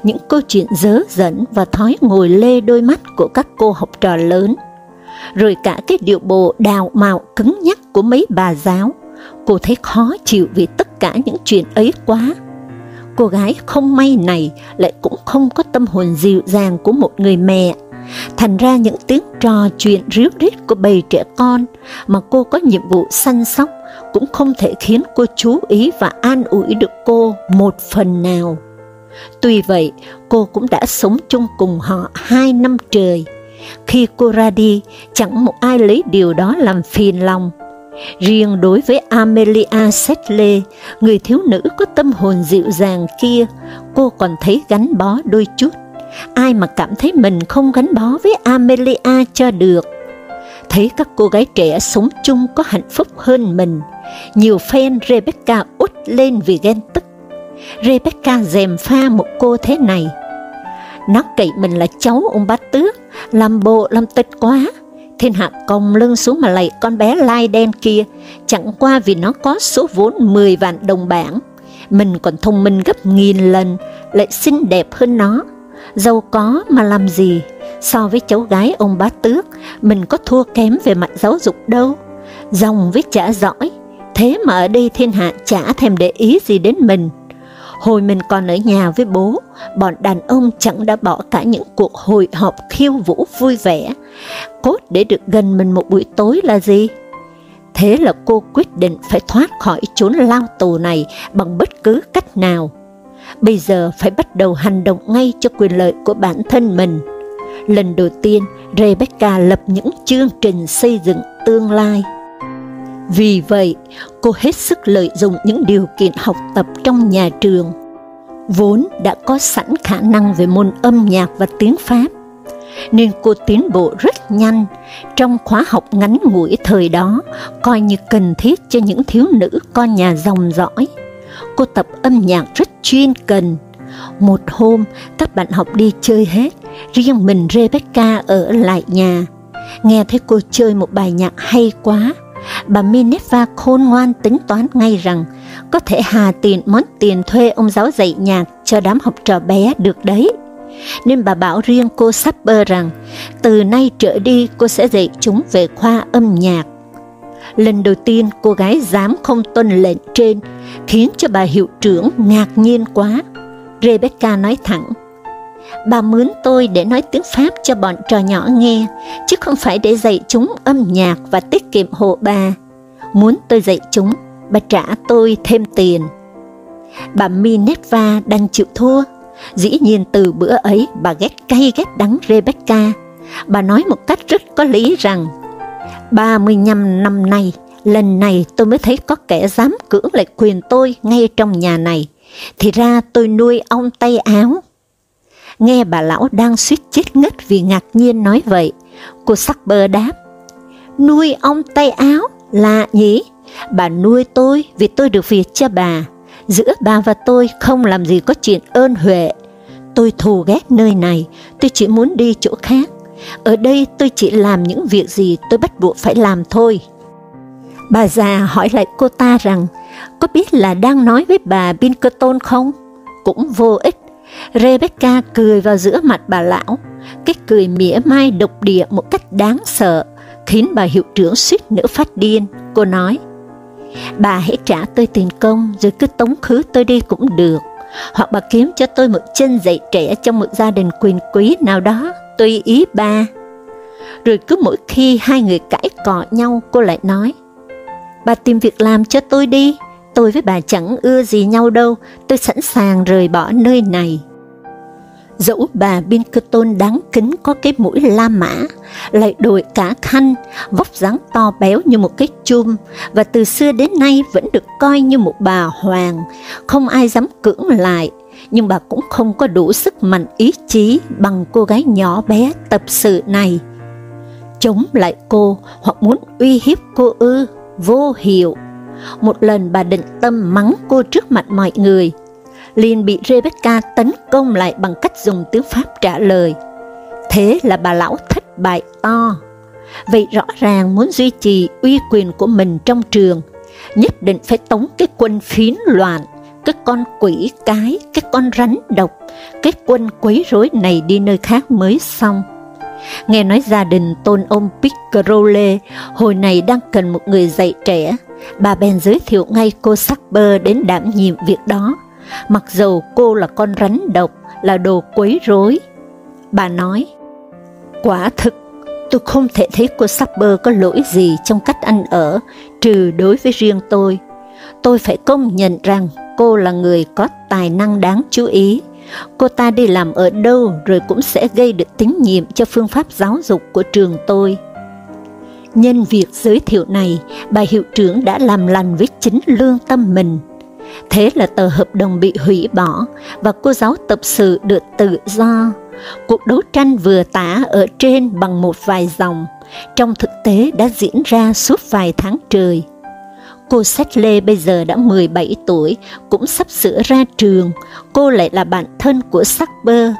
những câu chuyện dớ dẫn và thói ngồi lê đôi mắt của các cô học trò lớn, rồi cả cái điệu bộ đào mạo cứng nhắc của mấy bà giáo, cô thấy khó chịu vì tất cả những chuyện ấy quá. Cô gái không may này lại cũng không có tâm hồn dịu dàng của một người mẹ, thành ra những tiếng trò chuyện ríu rít của bầy trẻ con mà cô có nhiệm vụ săn sóc cũng không thể khiến cô chú ý và an ủi được cô một phần nào. Tuy vậy, cô cũng đã sống chung cùng họ hai năm trời. Khi cô ra đi, chẳng một ai lấy điều đó làm phiền lòng. Riêng đối với Amelia Sedley, người thiếu nữ có tâm hồn dịu dàng kia, cô còn thấy gắn bó đôi chút. Ai mà cảm thấy mình không gắn bó với Amelia cho được. Thấy các cô gái trẻ sống chung có hạnh phúc hơn mình, nhiều fan Rebecca út lên vì ghen tức Rebecca dèm pha một cô thế này. Nó cậy mình là cháu ông bá tước, làm bộ làm tịch quá. Thiên hạ còng lưng xuống mà lạy con bé lai đen kia, chẳng qua vì nó có số vốn 10 vạn đồng bảng. Mình còn thông minh gấp nghìn lần, lại xinh đẹp hơn nó. Giàu có mà làm gì, so với cháu gái ông bá tước, mình có thua kém về mặt giáo dục đâu. Dòng với chả giỏi, thế mà ở đây thiên hạ chả thèm để ý gì đến mình Hồi mình còn ở nhà với bố, bọn đàn ông chẳng đã bỏ cả những cuộc hội họp khiêu vũ vui vẻ, cốt để được gần mình một buổi tối là gì? Thế là cô quyết định phải thoát khỏi chốn lao tù này bằng bất cứ cách nào. Bây giờ phải bắt đầu hành động ngay cho quyền lợi của bản thân mình. Lần đầu tiên, Rebecca lập những chương trình xây dựng tương lai. Vì vậy, cô hết sức lợi dụng những điều kiện học tập trong nhà trường, vốn đã có sẵn khả năng về môn âm nhạc và tiếng Pháp, nên cô tiến bộ rất nhanh trong khóa học ngắn ngủi thời đó, coi như cần thiết cho những thiếu nữ con nhà dòng dõi. Cô tập âm nhạc rất chuyên cần. Một hôm, các bạn học đi chơi hết, riêng mình Rebecca ở lại nhà. Nghe thấy cô chơi một bài nhạc hay quá, bà Minerva khôn ngoan tính toán ngay rằng có thể hà tiền món tiền thuê ông giáo dạy nhạc cho đám học trò bé được đấy. Nên bà bảo riêng cô Sapper rằng, từ nay trở đi cô sẽ dạy chúng về khoa âm nhạc. Lần đầu tiên cô gái dám không tuân lệnh trên, khiến cho bà hiệu trưởng ngạc nhiên quá. Rebecca nói thẳng, bà mướn tôi để nói tiếng Pháp cho bọn trò nhỏ nghe, chứ không phải để dạy chúng âm nhạc và tiết kiệm hộ bà. Muốn tôi dạy chúng, bà trả tôi thêm tiền. Bà Minerva đang chịu thua. Dĩ nhiên từ bữa ấy bà ghét cay ghét đắng Rebecca. Bà nói một cách rất có lý rằng, 35 năm nay, lần này tôi mới thấy có kẻ dám cưỡng lại quyền tôi ngay trong nhà này. Thì ra tôi nuôi ong tay áo Nghe bà lão đang suýt chết ngất vì ngạc nhiên nói vậy, cô sắc bơ đáp, nuôi ông tay áo, lạ nhỉ? Bà nuôi tôi vì tôi được việc cho bà. Giữa bà và tôi không làm gì có chuyện ơn huệ. Tôi thù ghét nơi này, tôi chỉ muốn đi chỗ khác. Ở đây tôi chỉ làm những việc gì tôi bắt buộc phải làm thôi. Bà già hỏi lại cô ta rằng, có biết là đang nói với bà Pinkerton không? Cũng vô ích, Rebecca cười vào giữa mặt bà lão, cái cười mỉa mai độc địa một cách đáng sợ, khiến bà hiệu trưởng suýt nữa phát điên. Cô nói, bà hãy trả tôi tiền công rồi cứ tống khứ tôi đi cũng được. hoặc bà kiếm cho tôi một chân dạy trẻ trong một gia đình quyền quý nào đó, tùy ý bà. Rồi cứ mỗi khi hai người cãi cọ nhau, cô lại nói, bà tìm việc làm cho tôi đi, tôi với bà chẳng ưa gì nhau đâu, tôi sẵn sàng rời bỏ nơi này. Dẫu bà Pinkerton đáng kính có cái mũi la mã, lại đội cả khăn, vóc dáng to béo như một cái chum, và từ xưa đến nay vẫn được coi như một bà hoàng, không ai dám cưỡng lại, nhưng bà cũng không có đủ sức mạnh ý chí bằng cô gái nhỏ bé tập sự này. Chống lại cô hoặc muốn uy hiếp cô ư, vô hiệu. Một lần bà định tâm mắng cô trước mặt mọi người, liền bị Rebecca tấn công lại bằng cách dùng tiếng Pháp trả lời. Thế là bà lão thất bại to. Vậy rõ ràng muốn duy trì uy quyền của mình trong trường, nhất định phải tống cái quân phiến loạn, cái con quỷ cái, cái con rắn độc, cái quân quấy rối này đi nơi khác mới xong. Nghe nói gia đình tôn ông Piccarole hồi này đang cần một người dạy trẻ, bà bèn giới thiệu ngay cô Sackber đến đảm nhiệm việc đó, mặc dù cô là con rắn độc, là đồ quấy rối. Bà nói, quả thực, tôi không thể thấy cô Sapper có lỗi gì trong cách ăn ở, trừ đối với riêng tôi. Tôi phải công nhận rằng cô là người có tài năng đáng chú ý. Cô ta đi làm ở đâu rồi cũng sẽ gây được tín nhiệm cho phương pháp giáo dục của trường tôi. Nhân việc giới thiệu này, bà hiệu trưởng đã làm lành với chính lương tâm mình. Thế là tờ hợp đồng bị hủy bỏ và cô giáo tập sự được tự do. Cuộc đấu tranh vừa tả ở trên bằng một vài dòng, trong thực tế đã diễn ra suốt vài tháng trời. Cô Settle bây giờ đã 17 tuổi, cũng sắp sửa ra trường, cô lại là bạn thân của Sắc Bơ.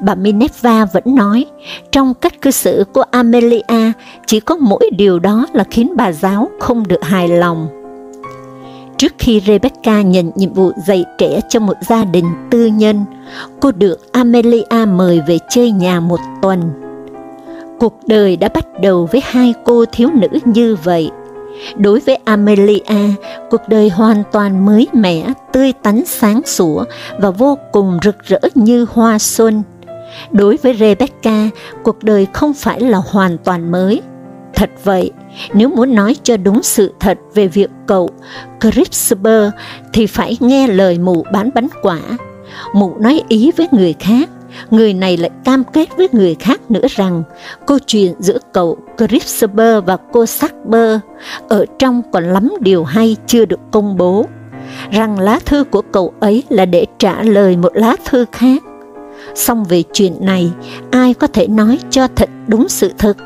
Bà Minerva vẫn nói, trong cách cư xử của Amelia, chỉ có mỗi điều đó là khiến bà giáo không được hài lòng. Trước khi Rebecca nhận nhiệm vụ dạy trẻ cho một gia đình tư nhân, cô được Amelia mời về chơi nhà một tuần. Cuộc đời đã bắt đầu với hai cô thiếu nữ như vậy. Đối với Amelia, cuộc đời hoàn toàn mới mẻ, tươi tắn sáng sủa và vô cùng rực rỡ như hoa xuân. Đối với Rebecca, cuộc đời không phải là hoàn toàn mới. Thật vậy, nếu muốn nói cho đúng sự thật về việc cậu Crisper thì phải nghe lời mụ bán bánh quả. Mụ nói ý với người khác, người này lại cam kết với người khác nữa rằng câu chuyện giữa cậu Crisper và cô Sackber ở trong còn lắm điều hay chưa được công bố, rằng lá thư của cậu ấy là để trả lời một lá thư khác. Xong về chuyện này, ai có thể nói cho thật đúng sự thật?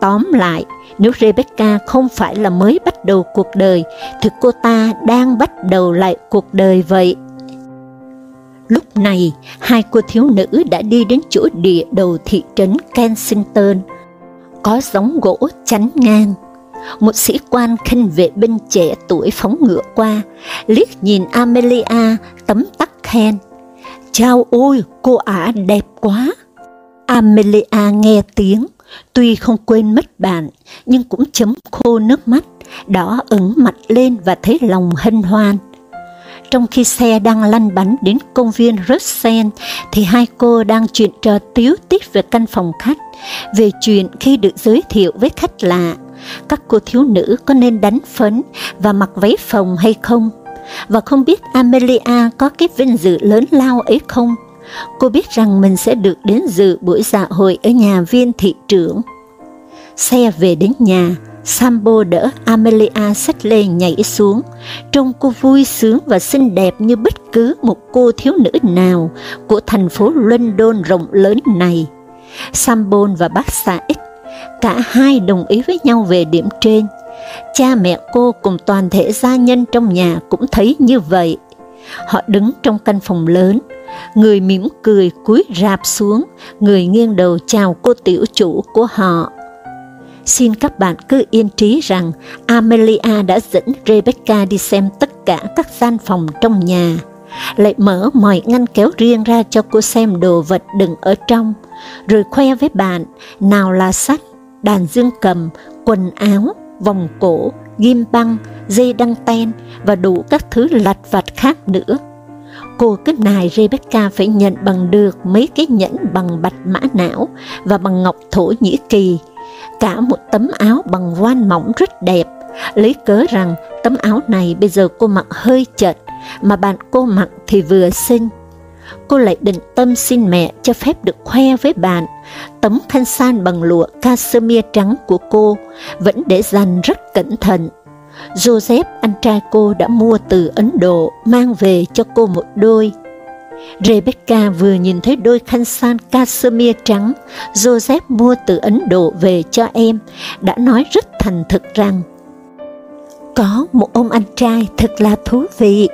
Tóm lại, nếu Rebecca không phải là mới bắt đầu cuộc đời, thì cô ta đang bắt đầu lại cuộc đời vậy. Lúc này, hai cô thiếu nữ đã đi đến chỗ địa đầu thị trấn Kensington. Có giống gỗ chắn ngang. Một sĩ quan khinh vệ binh trẻ tuổi phóng ngựa qua, liếc nhìn Amelia tấm tắc khen. Chào ôi, cô ả đẹp quá! Amelia nghe tiếng, Tuy không quên mất bạn, nhưng cũng chấm khô nước mắt, đỏ ửng mặt lên và thấy lòng hân hoan. Trong khi xe đang lăn bánh đến công viên Russell, thì hai cô đang chuyện trò tiếu tít về căn phòng khách, về chuyện khi được giới thiệu với khách lạ, các cô thiếu nữ có nên đánh phấn và mặc váy phòng hay không, và không biết Amelia có cái vinh dự lớn lao ấy không? Cô biết rằng mình sẽ được đến dự buổi dạ hội ở nhà viên thị trưởng. Xe về đến nhà, Sambo đỡ Amelia xách lê nhảy xuống, trông cô vui sướng và xinh đẹp như bất cứ một cô thiếu nữ nào của thành phố London rộng lớn này. Sambo và bác xã X, cả hai đồng ý với nhau về điểm trên. Cha mẹ cô cùng toàn thể gia nhân trong nhà cũng thấy như vậy. Họ đứng trong căn phòng lớn, người mỉm cười cúi rạp xuống, người nghiêng đầu chào cô tiểu chủ của họ. Xin các bạn cứ yên trí rằng Amelia đã dẫn Rebecca đi xem tất cả các gian phòng trong nhà, lại mở mọi ngăn kéo riêng ra cho cô xem đồ vật đựng ở trong, rồi khoe với bạn nào là sách, đàn dương cầm, quần áo, vòng cổ, ghim băng, dây đăng ten và đủ các thứ lặt vặt khác nữa. Cô cứ nài Rebecca phải nhận bằng được mấy cái nhẫn bằng bạch mã não và bằng ngọc thổ nhĩ kỳ, cả một tấm áo bằng voan mỏng rất đẹp, lấy cớ rằng tấm áo này bây giờ cô mặc hơi chật, mà bạn cô mặc thì vừa xinh. Cô lại định tâm xin mẹ cho phép được khoe với bạn, tấm khăn san bằng lụa cashmere trắng của cô vẫn để dành rất cẩn thận. Joseph, anh trai cô đã mua từ Ấn Độ, mang về cho cô một đôi. Rebecca vừa nhìn thấy đôi khăn san cashmere trắng Joseph mua từ Ấn Độ về cho em, đã nói rất thành thực rằng có một ông anh trai thật là thú vị.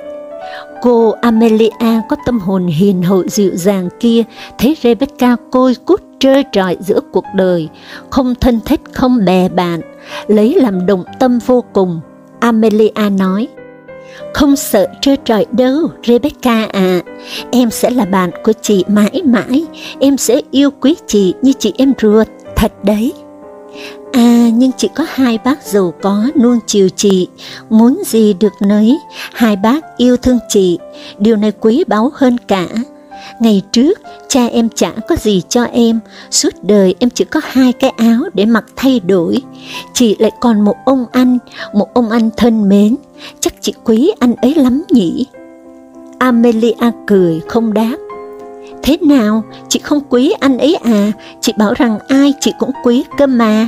Cô Amelia có tâm hồn hiền hậu dịu dàng kia, thấy Rebecca côi cút trơ trọi giữa cuộc đời, không thân thích không bè bạn, lấy làm động tâm vô cùng. Amelia nói, không sợ trơ trọi đâu, Rebecca à, em sẽ là bạn của chị mãi mãi, em sẽ yêu quý chị như chị em ruột, thật đấy. À, nhưng chị có hai bác giàu có nuông chiều chị, muốn gì được nấy, hai bác yêu thương chị, điều này quý báu hơn cả. Ngày trước, cha em chả có gì cho em, suốt đời em chỉ có hai cái áo để mặc thay đổi. Chị lại còn một ông anh, một ông anh thân mến, chắc chị quý anh ấy lắm nhỉ? Amelia cười không đáp. Thế nào, chị không quý anh ấy à, chị bảo rằng ai chị cũng quý cơ mà.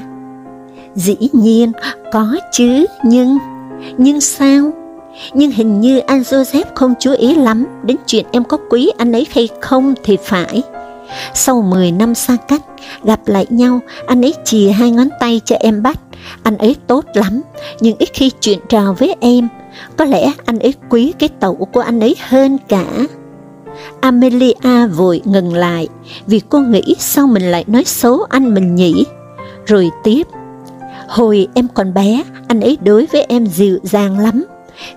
Dĩ nhiên, có chứ, nhưng... Nhưng sao? Nhưng hình như anh Joseph không chú ý lắm đến chuyện em có quý anh ấy hay không thì phải. Sau 10 năm xa cách, gặp lại nhau, anh ấy chìa hai ngón tay cho em bắt. Anh ấy tốt lắm, nhưng ít khi chuyện trò với em. Có lẽ anh ấy quý cái tẩu của anh ấy hơn cả. Amelia vội ngừng lại, vì cô nghĩ sao mình lại nói xấu anh mình nhỉ? Rồi tiếp, Hồi em còn bé, anh ấy đối với em dịu dàng lắm.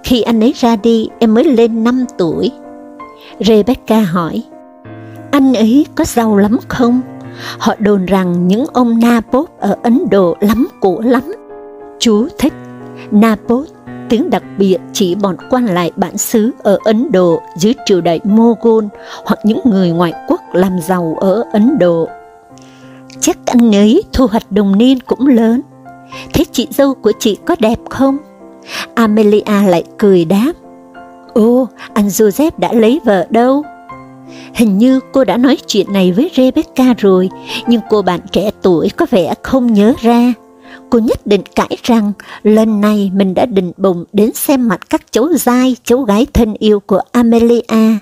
Khi anh ấy ra đi, em mới lên 5 tuổi. Rebecca hỏi, anh ấy có giàu lắm không? Họ đồn rằng những ông Napot ở Ấn Độ lắm cổ lắm. Chú thích, Napot, tiếng đặc biệt chỉ bọn quan lại bản xứ ở Ấn Độ dưới triều đại Mughal hoặc những người ngoại quốc làm giàu ở Ấn Độ. Chắc anh ấy thu hoạch đồng niên cũng lớn, thế chị dâu của chị có đẹp không? Amelia lại cười đáp, "Ô, anh Joseph đã lấy vợ đâu? Hình như cô đã nói chuyện này với Rebecca rồi, nhưng cô bạn trẻ tuổi có vẻ không nhớ ra. Cô nhất định cãi rằng lần này mình đã định bụng đến xem mặt các cháu dai, cháu gái thân yêu của Amelia.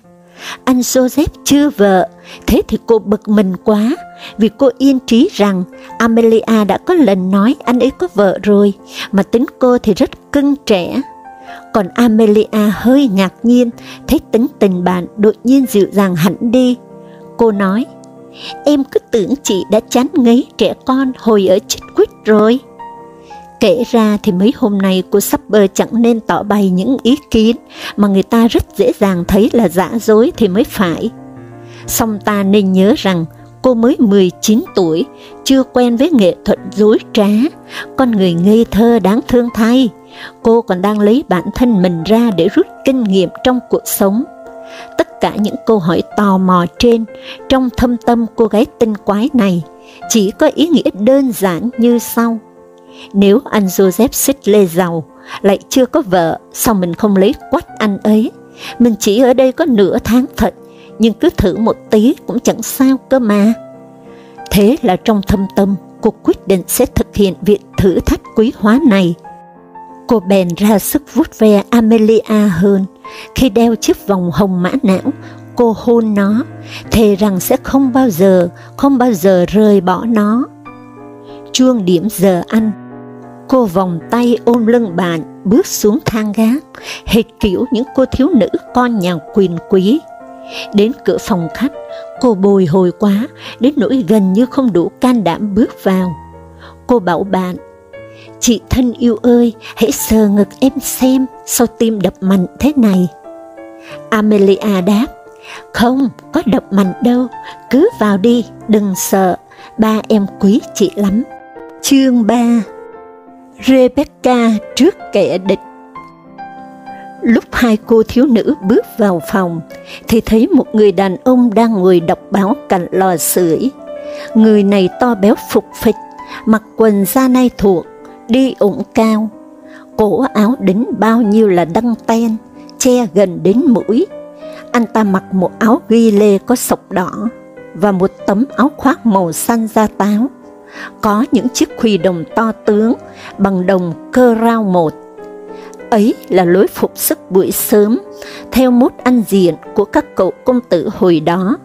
Anh Joseph chưa vợ, thế thì cô bực mình quá, vì cô yên trí rằng Amelia đã có lần nói anh ấy có vợ rồi, mà tính cô thì rất cưng trẻ. Còn Amelia hơi ngạc nhiên, thấy tính tình bạn đột nhiên dịu dàng hẳn đi. Cô nói, em cứ tưởng chị đã chán ngấy trẻ con hồi ở Chích Quýt rồi. Kể ra thì mấy hôm nay cô Supper chẳng nên tỏ bày những ý kiến mà người ta rất dễ dàng thấy là giả dối thì mới phải. Song ta nên nhớ rằng cô mới 19 tuổi, chưa quen với nghệ thuật dối trá, con người ngây thơ đáng thương thay. Cô còn đang lấy bản thân mình ra để rút kinh nghiệm trong cuộc sống. Tất cả những câu hỏi tò mò trên, trong thâm tâm cô gái tinh quái này, chỉ có ý nghĩa đơn giản như sau. Nếu anh Joseph xích lê giàu, lại chưa có vợ, sao mình không lấy quách anh ấy? Mình chỉ ở đây có nửa tháng thật, nhưng cứ thử một tí cũng chẳng sao cơ mà. Thế là trong thâm tâm, cô quyết định sẽ thực hiện việc thử thách quý hóa này. Cô bèn ra sức vuốt ve Amelia hơn. Khi đeo chiếc vòng hồng mã não, cô hôn nó, thề rằng sẽ không bao giờ, không bao giờ rời bỏ nó. Chuông điểm giờ ăn, cô vòng tay ôm lưng bạn, bước xuống thang gác, hệt kiểu những cô thiếu nữ con nhà quyền quý. Đến cửa phòng khách, cô bồi hồi quá, đến nỗi gần như không đủ can đảm bước vào. Cô bảo bạn, chị thân yêu ơi, hãy sờ ngực em xem, sao tim đập mạnh thế này. Amelia đáp, không, có đập mạnh đâu, cứ vào đi, đừng sợ, ba em quý chị lắm. Chương 3 Rebecca trước kẻ địch Lúc hai cô thiếu nữ bước vào phòng, thì thấy một người đàn ông đang ngồi đọc báo cạnh lò sưởi. Người này to béo phục phịch, mặc quần da nai thuộc, đi ủng cao, cổ áo đính bao nhiêu là đăng ten, che gần đến mũi. Anh ta mặc một áo ghi lê có sọc đỏ và một tấm áo khoác màu xanh da táo, có những chiếc khuy đồng to tướng bằng đồng cơ rao một. Ấy là lối phục sức buổi sớm, theo mốt ăn diện của các cậu công tử hồi đó.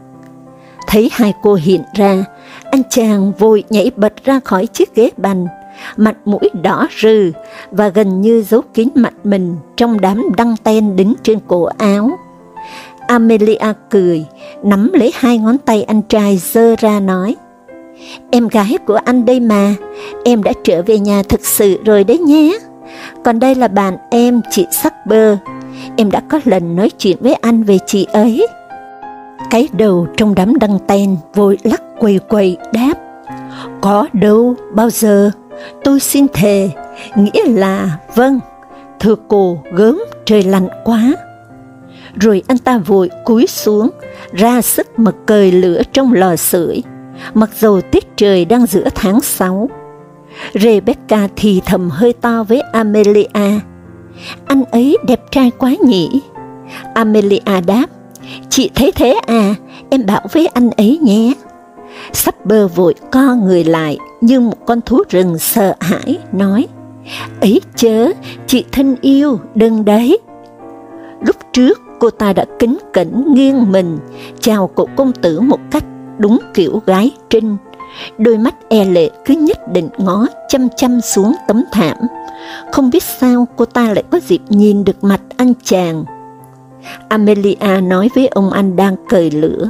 Thấy hai cô hiện ra, anh chàng vội nhảy bật ra khỏi chiếc ghế bành, mặt mũi đỏ rừ và gần như giấu kín mặt mình trong đám đăng ten đính trên cổ áo. Amelia cười, nắm lấy hai ngón tay anh trai dơ ra nói, Em gái của anh đây mà, em đã trở về nhà thực sự rồi đấy nhé. Còn đây là bạn em, chị Sắc Bơ. Em đã có lần nói chuyện với anh về chị ấy. Cái đầu trong đám đăng ten vội lắc quầy quầy đáp, Có đâu, bao giờ, tôi xin thề, nghĩa là vâng, thưa cô gớm trời lạnh quá. Rồi anh ta vội cúi xuống, ra sức mà cười lửa trong lò sưởi, mặc dầu tiết trời đang giữa tháng 6. Rebecca thì thầm hơi to với Amelia, anh ấy đẹp trai quá nhỉ? Amelia đáp, chị thấy thế à, em bảo với anh ấy nhé. Sắp bơ vội co người lại như một con thú rừng sợ hãi, nói, ấy chớ, chị thân yêu, đừng đấy. Lúc trước, cô ta đã kính cẩn nghiêng mình, chào cậu công tử một cách đúng kiểu gái trinh. Đôi mắt e lệ cứ nhất định ngó chăm chăm xuống tấm thảm. Không biết sao cô ta lại có dịp nhìn được mặt anh chàng. Amelia nói với ông anh đang cười lửa.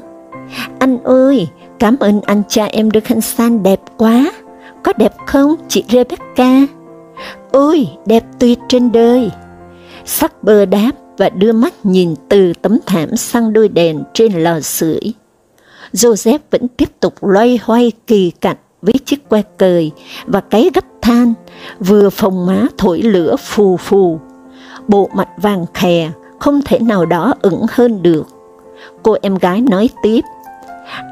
Anh ơi, cảm ơn anh cha em được khăn san đẹp quá. Có đẹp không, chị Rebecca? Ôi, đẹp tuyệt trên đời. Sắc bơ đáp và đưa mắt nhìn từ tấm thảm sang đôi đèn trên lò sưởi. Joseph vẫn tiếp tục loay hoay kỳ cạnh với chiếc que cời và cái gấp than, vừa phồng má thổi lửa phù phù. Bộ mặt vàng khè, không thể nào đó ửng hơn được. Cô em gái nói tiếp,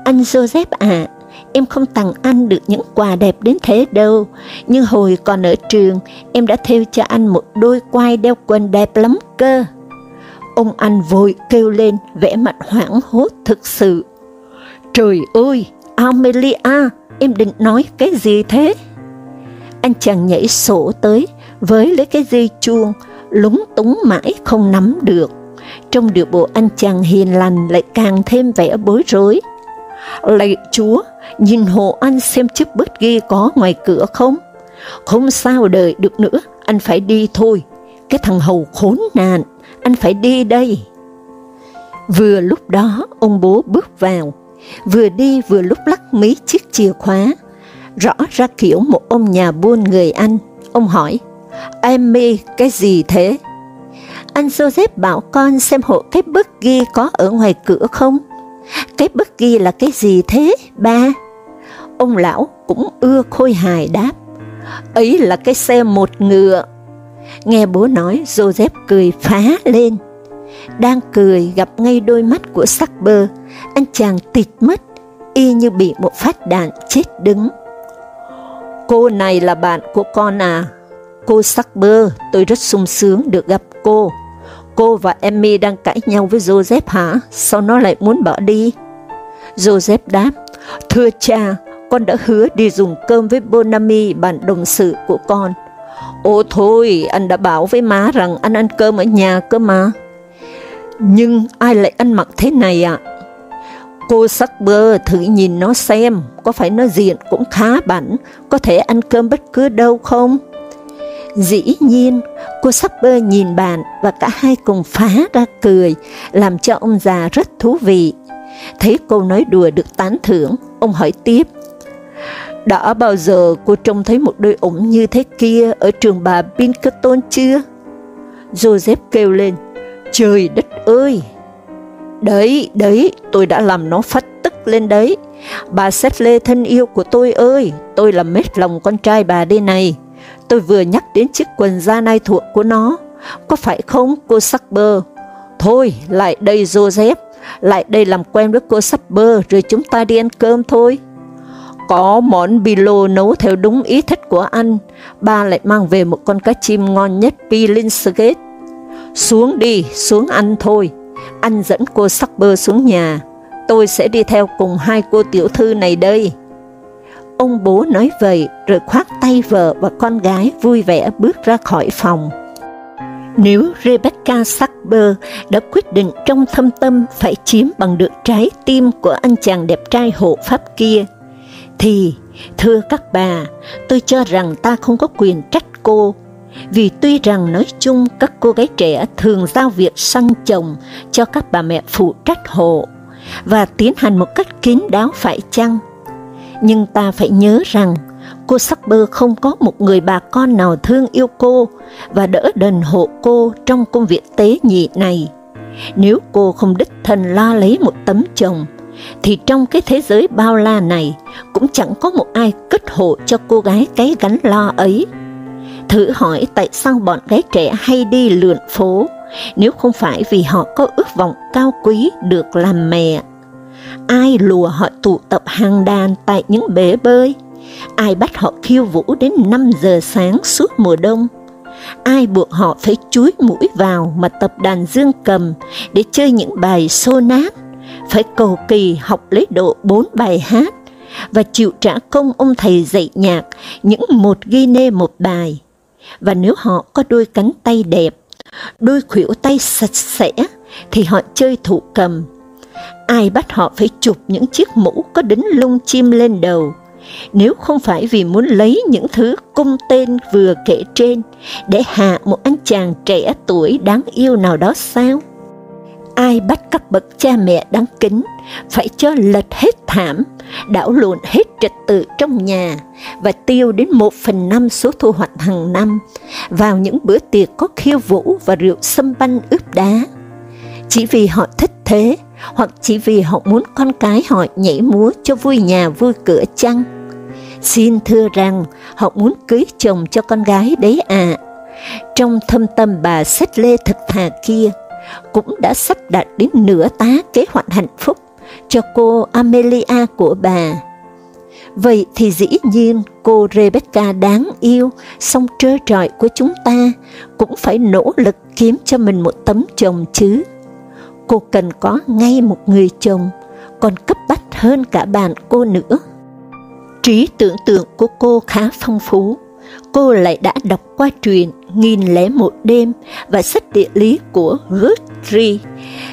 Anh Joseph à, em không tặng anh được những quà đẹp đến thế đâu, nhưng hồi còn ở trường, em đã theo cho anh một đôi quai đeo quần đẹp lắm cơ. Ông anh vội kêu lên, vẽ mặt hoảng hốt thực sự. Trời ơi, Amelia, em định nói cái gì thế? Anh chàng nhảy sổ tới, với lấy cái dây chuông, lúng túng mãi không nắm được. Trong điều bộ anh chàng hiền lành lại càng thêm vẻ bối rối. Lạy chúa, nhìn hộ anh xem chiếc bớt ghi có ngoài cửa không? Không sao đợi được nữa, anh phải đi thôi. Cái thằng hầu khốn nạn, anh phải đi đây. Vừa lúc đó, ông bố bước vào, vừa đi vừa lúc lắc mấy chiếc chìa khóa. Rõ ra kiểu một ông nhà buôn người Anh. Ông hỏi, em mê cái gì thế? Anh Joseph bảo con xem hộ cái bức ghi có ở ngoài cửa không? Cái bức ghi là cái gì thế, ba? Ông lão cũng ưa khôi hài đáp, ấy là cái xe một ngựa. Nghe bố nói, Joseph cười phá lên. Đang cười gặp ngay đôi mắt của sắc bơ, anh chàng tịt mất, y như bị một phát đạn chết đứng. Cô này là bạn của con à? Cô sắc bơ, tôi rất sung sướng được gặp cô. Cô và Emmy đang cãi nhau với Joseph hả? Sao nó lại muốn bỏ đi? Joseph đáp, thưa cha, con đã hứa đi dùng cơm với Bonami, bạn đồng sự của con. Ồ thôi, anh đã bảo với má rằng anh ăn cơm ở nhà cơ mà. Nhưng ai lại ăn mặc thế này ạ? À? Cô sắc bơ thử nhìn nó xem, có phải nó diện cũng khá bảnh, có thể ăn cơm bất cứ đâu không? Dĩ nhiên, cô sắc bơ nhìn bạn và cả hai cùng phá ra cười, làm cho ông già rất thú vị. Thấy cô nói đùa được tán thưởng, ông hỏi tiếp, đã bao giờ cô trông thấy một đôi ủng như thế kia ở trường bà Pinkerton chưa? Joseph kêu lên, trời đất ơi! Đấy, đấy, tôi đã làm nó phát tức lên đấy. Bà xếp Lê thân yêu của tôi ơi, tôi làm mết lòng con trai bà đây này. Tôi vừa nhắc đến chiếc quần da nai thuộc của nó, có phải không cô Sắc Bơ Thôi, lại đây Joseph, lại đây làm quen với cô Sắc Bơ rồi chúng ta đi ăn cơm thôi. Có món bilo nấu theo đúng ý thích của anh, ba lại mang về một con cá chim ngon nhất Pilinsgate. Xuống đi, xuống ăn thôi. Anh dẫn cô sắc bơ xuống nhà, tôi sẽ đi theo cùng hai cô tiểu thư này đây. Ông bố nói vậy rồi khoác tay vợ và con gái vui vẻ bước ra khỏi phòng. Nếu Rebecca Sackber đã quyết định trong thâm tâm phải chiếm bằng được trái tim của anh chàng đẹp trai hộ pháp kia, thì, thưa các bà, tôi cho rằng ta không có quyền trách cô, vì tuy rằng nói chung các cô gái trẻ thường giao việc săn chồng cho các bà mẹ phụ trách hộ, và tiến hành một cách kín đáo phải chăng, nhưng ta phải nhớ rằng cô Sackber không có một người bà con nào thương yêu cô và đỡ đần hộ cô trong công việc tế nhị này. Nếu cô không đích thân lo lấy một tấm chồng, thì trong cái thế giới bao la này cũng chẳng có một ai kết hộ cho cô gái cái gánh lo ấy. Thử hỏi tại sao bọn gái trẻ hay đi lượn phố, nếu không phải vì họ có ước vọng cao quý được làm mẹ. Ai lùa họ tụ tập hàng đàn tại những bể bơi, ai bắt họ khiêu vũ đến 5 giờ sáng suốt mùa đông, ai buộc họ phải chúi mũi vào mà tập đàn dương cầm để chơi những bài xô nát, phải cầu kỳ học lấy độ bốn bài hát, và chịu trả công ông thầy dạy nhạc những một ghi nê một bài. Và nếu họ có đôi cánh tay đẹp, đôi khuỷu tay sạch sẽ, thì họ chơi thủ cầm. Ai bắt họ phải chụp những chiếc mũ có đính lông chim lên đầu, nếu không phải vì muốn lấy những thứ cung tên vừa kể trên để hạ một anh chàng trẻ tuổi đáng yêu nào đó sao? Ai bắt các bậc cha mẹ đáng kính phải cho lật hết thảm, đảo lộn hết trật tự trong nhà và tiêu đến một phần năm số thu hoạch hàng năm vào những bữa tiệc có khiêu vũ và rượu sâm banh ướp đá. Chỉ vì họ thích thế, hoặc chỉ vì họ muốn con cái họ nhảy múa cho vui nhà vui cửa chăng? Xin thưa rằng họ muốn cưới chồng cho con gái đấy à. Trong thâm tâm bà sách lê thật thà kia, cũng đã sắp đặt đến nửa tá kế hoạch hạnh phúc cho cô Amelia của bà. Vậy thì dĩ nhiên cô Rebecca đáng yêu, song trơ trọi của chúng ta cũng phải nỗ lực kiếm cho mình một tấm chồng chứ. Cô cần có ngay một người chồng, còn cấp bách hơn cả bạn cô nữa. Trí tưởng tượng của cô khá phong phú. Cô lại đã đọc qua truyện nghìn lẻ một đêm và sách địa lý của Guthrie.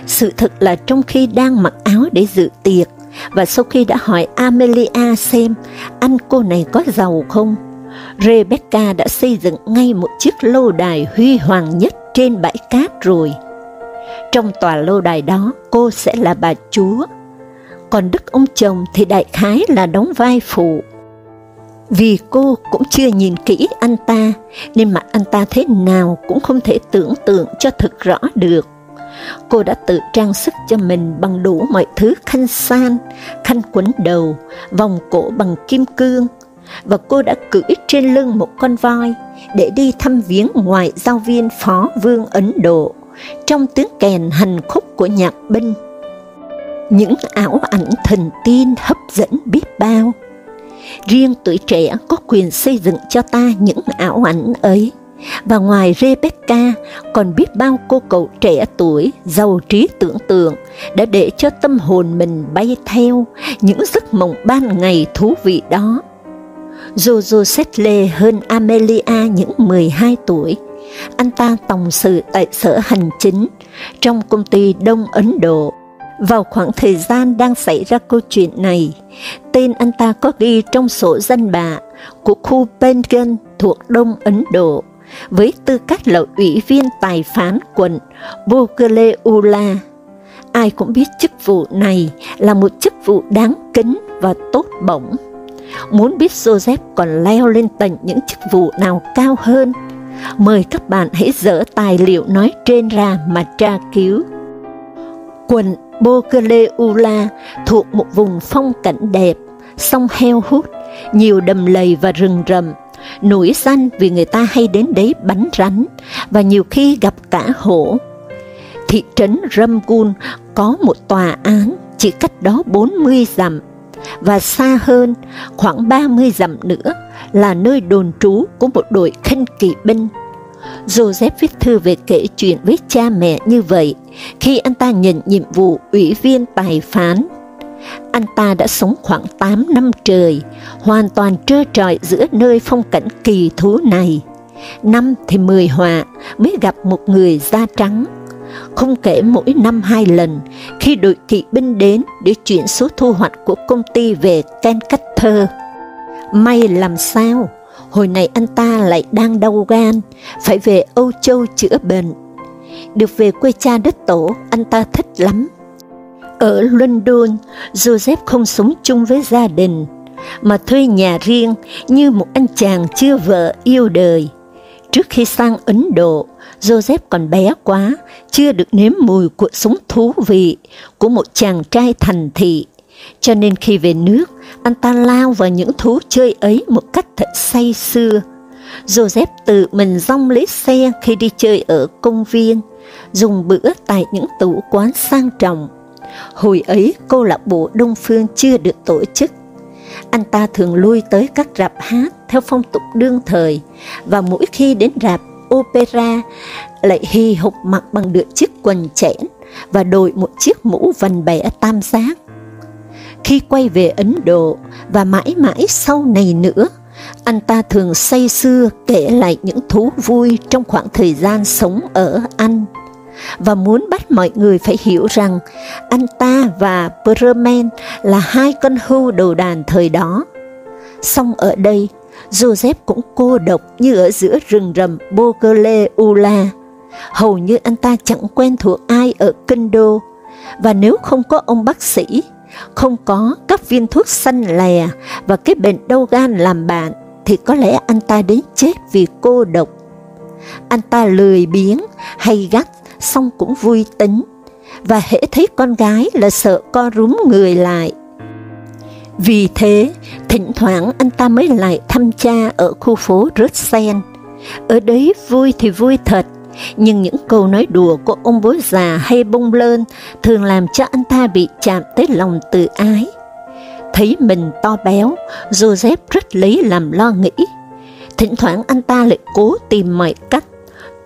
Sự thật là trong khi đang mặc áo để dự tiệc, và sau khi đã hỏi Amelia xem anh cô này có giàu không, Rebecca đã xây dựng ngay một chiếc lâu đài huy hoàng nhất trên bãi cát rồi. Trong tòa lâu đài đó, cô sẽ là bà chúa còn đức ông chồng thì đại khái là đóng vai phụ. Vì cô cũng chưa nhìn kỹ anh ta, nên mặt anh ta thế nào cũng không thể tưởng tượng cho thực rõ được. Cô đã tự trang sức cho mình bằng đủ mọi thứ khăn san, khăn quấn đầu, vòng cổ bằng kim cương, và cô đã cưỡi trên lưng một con voi để đi thăm viếng ngoại giao viên phó vương Ấn Độ trong tiếng kèn hành khúc của nhạc binh những ảo ảnh thần tiên hấp dẫn biết bao. Riêng tuổi trẻ có quyền xây dựng cho ta những ảo ảnh ấy, và ngoài Rebecca còn biết bao cô cậu trẻ tuổi giàu trí tưởng tượng đã để cho tâm hồn mình bay theo những giấc mộng ban ngày thú vị đó. Jojo Setley hơn Amelia những 12 tuổi, anh ta tổng sự tại sở hành chính trong công ty Đông Ấn Độ vào khoảng thời gian đang xảy ra câu chuyện này, tên anh ta có ghi trong sổ danh bạ của khu Bengal thuộc Đông Ấn Độ, với tư cách là ủy viên tài phán quận Bogaleula. Ai cũng biết chức vụ này là một chức vụ đáng kính và tốt bổng. Muốn biết Joseph còn leo lên tận những chức vụ nào cao hơn, mời các bạn hãy dỡ tài liệu nói trên ra mà tra cứu. Quận Bogaleula thuộc một vùng phong cảnh đẹp, sông heo hút, nhiều đầm lầy và rừng rậm, nổi danh vì người ta hay đến đấy bắn rắn, và nhiều khi gặp cả hổ. Thị trấn Ramgun có một tòa án chỉ cách đó 40 dặm, và xa hơn, khoảng 30 dặm nữa, là nơi đồn trú của một đội khinh kỵ binh. Joseph viết thư về kể chuyện với cha mẹ như vậy, khi anh ta nhận nhiệm vụ ủy viên tài phán. Anh ta đã sống khoảng 8 năm trời, hoàn toàn trơ trọi giữa nơi phong cảnh kỳ thú này. Năm thì mười họa mới gặp một người da trắng, không kể mỗi năm hai lần, khi đội kỵ binh đến để chuyển số thu hoạch của công ty về Kentucky. May làm sao, hồi này anh ta lại đang đau gan, phải về Âu Châu chữa bệnh. Được về quê cha đất tổ, anh ta thích lắm. Ở London, Joseph không sống chung với gia đình, mà thuê nhà riêng như một anh chàng chưa vợ yêu đời. Trước khi sang Ấn Độ, Joseph còn bé quá, chưa được nếm mùi cuộc sống thú vị của một chàng trai thành thị, cho nên khi về nước, anh ta lao vào những thú chơi ấy một cách thật say sưa. Joseph tự mình rong lấy xe khi đi chơi ở công viên, dùng bữa tại những tủ quán sang trọng. Hồi ấy, câu lạc bộ Đông Phương chưa được tổ chức. Anh ta thường lui tới các rạp hát theo phong tục đương thời, và mỗi khi đến rạp opera lại hì hục mặc bằng được chiếc quần chẽn và đội một chiếc mũ vành bẻ tam giác. Khi quay về Ấn Độ và mãi mãi sau này nữa, anh ta thường say sưa kể lại những thú vui trong khoảng thời gian sống ở Anh, và muốn bắt mọi người phải hiểu rằng anh ta và Bremen là hai con hưu đầu đàn thời đó. Song ở đây, Joseph cũng cô độc như ở giữa rừng rầm Bogole Ula. Hầu như anh ta chẳng quen thuộc ai ở kinh đô, và nếu không có ông bác sĩ, không có các viên thuốc xanh lè và cái bệnh đau gan làm bạn, thì có lẽ anh ta đến chết vì cô độc. Anh ta lười biếng, hay gắt, xong cũng vui tính, và hễ thấy con gái là sợ co rúm người lại, vì thế, thỉnh thoảng anh ta mới lại thăm cha ở khu phố Russell. Ở đấy vui thì vui thật, nhưng những câu nói đùa của ông bố già hay bông lơn thường làm cho anh ta bị chạm tới lòng tự ái. Thấy mình to béo, Joseph rất lấy làm lo nghĩ. Thỉnh thoảng anh ta lại cố tìm mọi cách,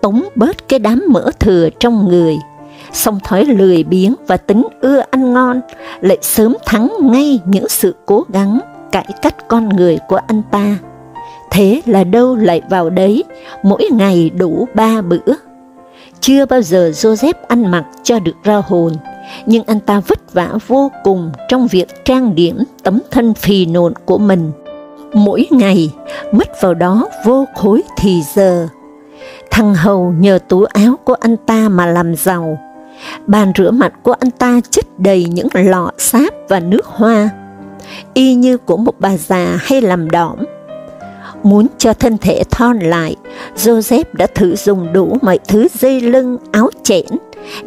tống bớt cái đám mỡ thừa trong người song thói lười biếng và tính ưa ăn ngon lại sớm thắng ngay những sự cố gắng cải cách con người của anh ta. Thế là đâu lại vào đấy, mỗi ngày đủ ba bữa. Chưa bao giờ Joseph ăn mặc cho được ra hồn, nhưng anh ta vất vả vô cùng trong việc trang điểm tấm thân phì nộn của mình. Mỗi ngày, mất vào đó vô khối thì giờ. Thằng Hầu nhờ túi áo của anh ta mà làm giàu, Bàn rửa mặt của anh ta chất đầy những lọ sáp và nước hoa, y như của một bà già hay làm đỏm. Muốn cho thân thể thon lại, Joseph đã thử dùng đủ mọi thứ dây lưng, áo chẽn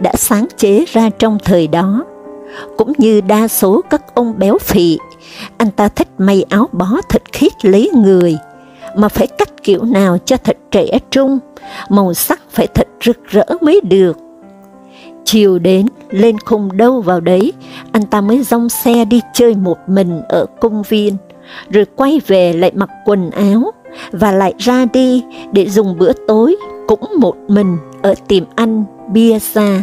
đã sáng chế ra trong thời đó. Cũng như đa số các ông béo phì, anh ta thích may áo bó thật khít lấy người, mà phải cắt kiểu nào cho thật trẻ trung, màu sắc phải thật rực rỡ mới được. Chiều đến, lên khung đâu vào đấy, anh ta mới rong xe đi chơi một mình ở công viên, rồi quay về lại mặc quần áo, và lại ra đi để dùng bữa tối cũng một mình ở tiệm ăn bia xa.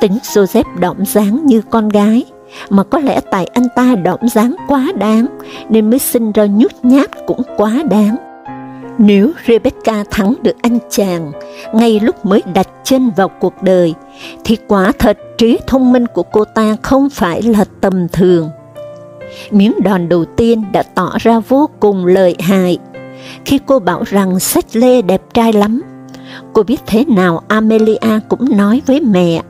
Tính Joseph đỏm dáng như con gái, mà có lẽ tại anh ta đỏm dáng quá đáng, nên mới sinh ra nhút nhát cũng quá đáng. Nếu Rebecca thắng được anh chàng ngay lúc mới đặt chân vào cuộc đời, thì quả thật trí thông minh của cô ta không phải là tầm thường. Miếng đòn đầu tiên đã tỏ ra vô cùng lợi hại, khi cô bảo rằng sách lê đẹp trai lắm. Cô biết thế nào Amelia cũng nói với mẹ,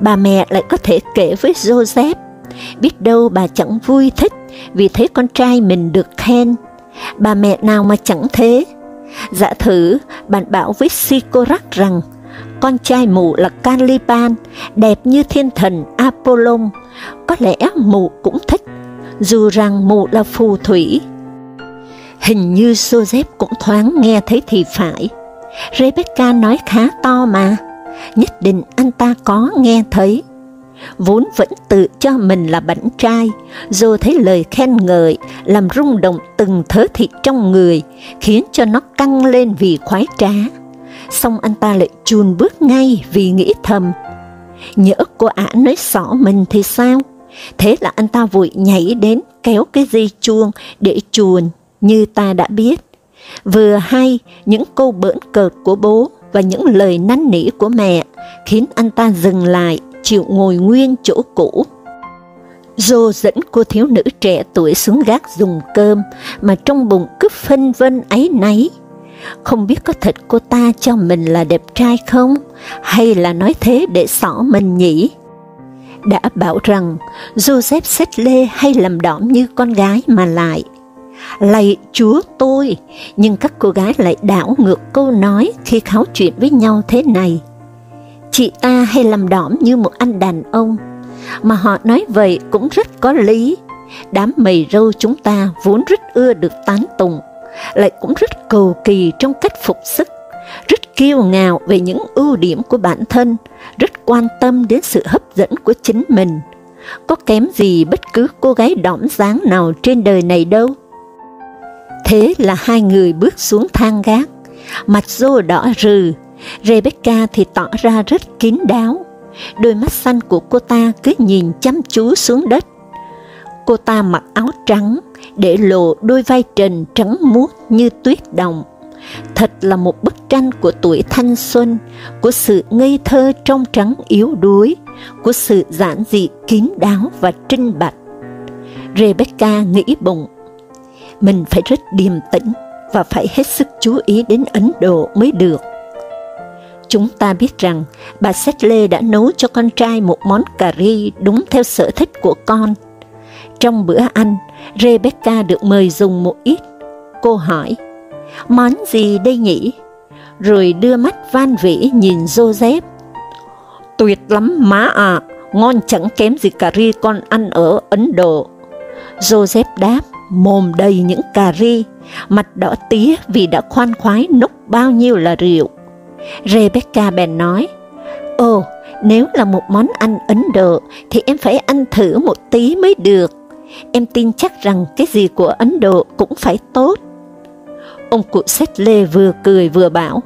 bà mẹ lại có thể kể với Joseph, biết đâu bà chẳng vui thích vì thấy con trai mình được khen. Bà mẹ nào mà chẳng thế, Giả thử, bạn bảo với Sikorak rằng, con trai mụ là Caliban, đẹp như thiên thần Apollon, có lẽ mụ cũng thích, dù rằng mụ là phù thủy. Hình như Joseph cũng thoáng nghe thấy thì phải. Rebecca nói khá to mà, nhất định anh ta có nghe thấy. Vốn vẫn tự cho mình là bảnh trai, rồi thấy lời khen ngợi làm rung động từng thớ thịt trong người, khiến cho nó căng lên vì khoái trá. Xong anh ta lại chùn bước ngay vì nghĩ thầm, nhỡ cô ả nói xỏ mình thì sao? Thế là anh ta vội nhảy đến kéo cái dây chuông để chuồn như ta đã biết. Vừa hay, những câu bỡn cợt của bố và những lời năn nỉ của mẹ khiến anh ta dừng lại, chịu ngồi nguyên chỗ cũ. Dô dẫn cô thiếu nữ trẻ tuổi xuống gác dùng cơm, mà trong bụng cứ phân vân ấy nấy. Không biết có thật cô ta cho mình là đẹp trai không, hay là nói thế để xỏ mình nhỉ? Đã bảo rằng Joseph xét lê hay làm đỏm như con gái mà lại, Lạy Chúa tôi, nhưng các cô gái lại đảo ngược câu nói khi kháo chuyện với nhau thế này. Chị ta hay làm đỏm như một anh đàn ông, mà họ nói vậy cũng rất có lý. Đám mầy râu chúng ta vốn rất ưa được tán tụng, lại cũng rất cầu kỳ trong cách phục sức, rất kiêu ngạo về những ưu điểm của bản thân, rất quan tâm đến sự hấp dẫn của chính mình. Có kém gì bất cứ cô gái đỏm dáng nào trên đời này đâu. Thế là hai người bước xuống thang gác, mặt Joe đỏ rừ, Rebecca thì tỏ ra rất kín đáo. Đôi mắt xanh của cô ta cứ nhìn chăm chú xuống đất. Cô ta mặc áo trắng, để lộ đôi vai trần trắng muốt như tuyết đồng. Thật là một bức tranh của tuổi thanh xuân, của sự ngây thơ trong trắng yếu đuối, của sự giản dị kín đáo và trinh bạch. Rebecca nghĩ bụng, mình phải rất điềm tĩnh và phải hết sức chú ý đến Ấn Độ mới được. Chúng ta biết rằng bà Settle đã nấu cho con trai một món cà ri đúng theo sở thích của con. Trong bữa ăn, Rebecca được mời dùng một ít. Cô hỏi, món gì đây nhỉ? Rồi đưa mắt van vỉ nhìn Joseph. Tuyệt lắm má à, ngon chẳng kém gì cà ri con ăn ở Ấn Độ. Joseph đáp, mồm đầy những cà ri, mặt đỏ tía vì đã khoan khoái nốc bao nhiêu là rượu. Rebecca bèn nói, Ồ, nếu là một món ăn Ấn Độ thì em phải ăn thử một tí mới được. Em tin chắc rằng cái gì của Ấn Độ cũng phải tốt. Ông cụ Xét Lê vừa cười vừa bảo,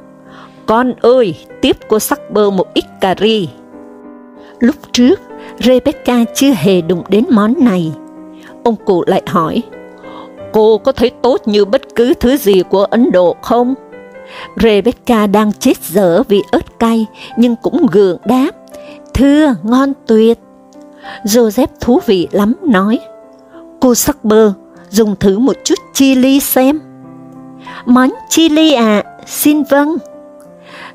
Con ơi, tiếp cô sắc bơ một ít cà ri. Lúc trước, Rebecca chưa hề đụng đến món này. Ông cụ lại hỏi, cô có thấy tốt như bất cứ thứ gì của Ấn Độ không? Rebecca đang chết dở vì ớt cay, nhưng cũng gượng đáp, thưa, ngon tuyệt. Joseph thú vị lắm nói, cô sắc bơ, dùng thử một chút chili xem. Món chili à, xin vâng.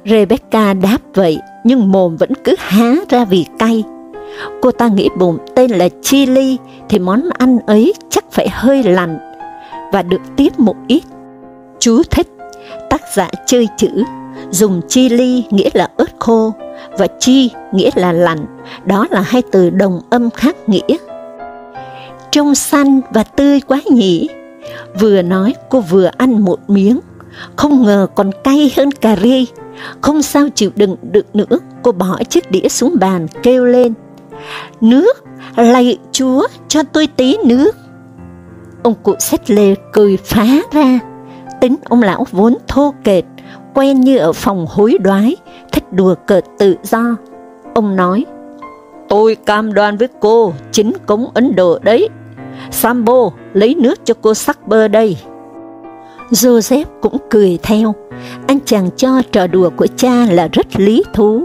Rebecca đáp vậy, nhưng mồm vẫn cứ há ra vì cay. Cô ta nghĩ bụng tên là chili thì món ăn ấy chắc phải hơi lạnh và được tiếp một ít. Chú thích, tác giả chơi chữ, dùng chili nghĩa là ớt khô, và chi nghĩa là lạnh, đó là hai từ đồng âm khác nghĩa. Trông xanh và tươi quá nhỉ, vừa nói cô vừa ăn một miếng, không ngờ còn cay hơn cà ri, không sao chịu đựng được nữa, cô bỏ chiếc đĩa xuống bàn kêu lên, nước, lạy chúa cho tôi tí nước. Ông cụ xét lê cười phá ra, tính ông lão vốn thô kệch, quen như ở phòng hối đoái, thích đùa cợt tự do. Ông nói, tôi cam đoan với cô, chính cống Ấn Độ đấy. Sambo, lấy nước cho cô sắc bơ đây. Joseph cũng cười theo, anh chàng cho trò đùa của cha là rất lý thú.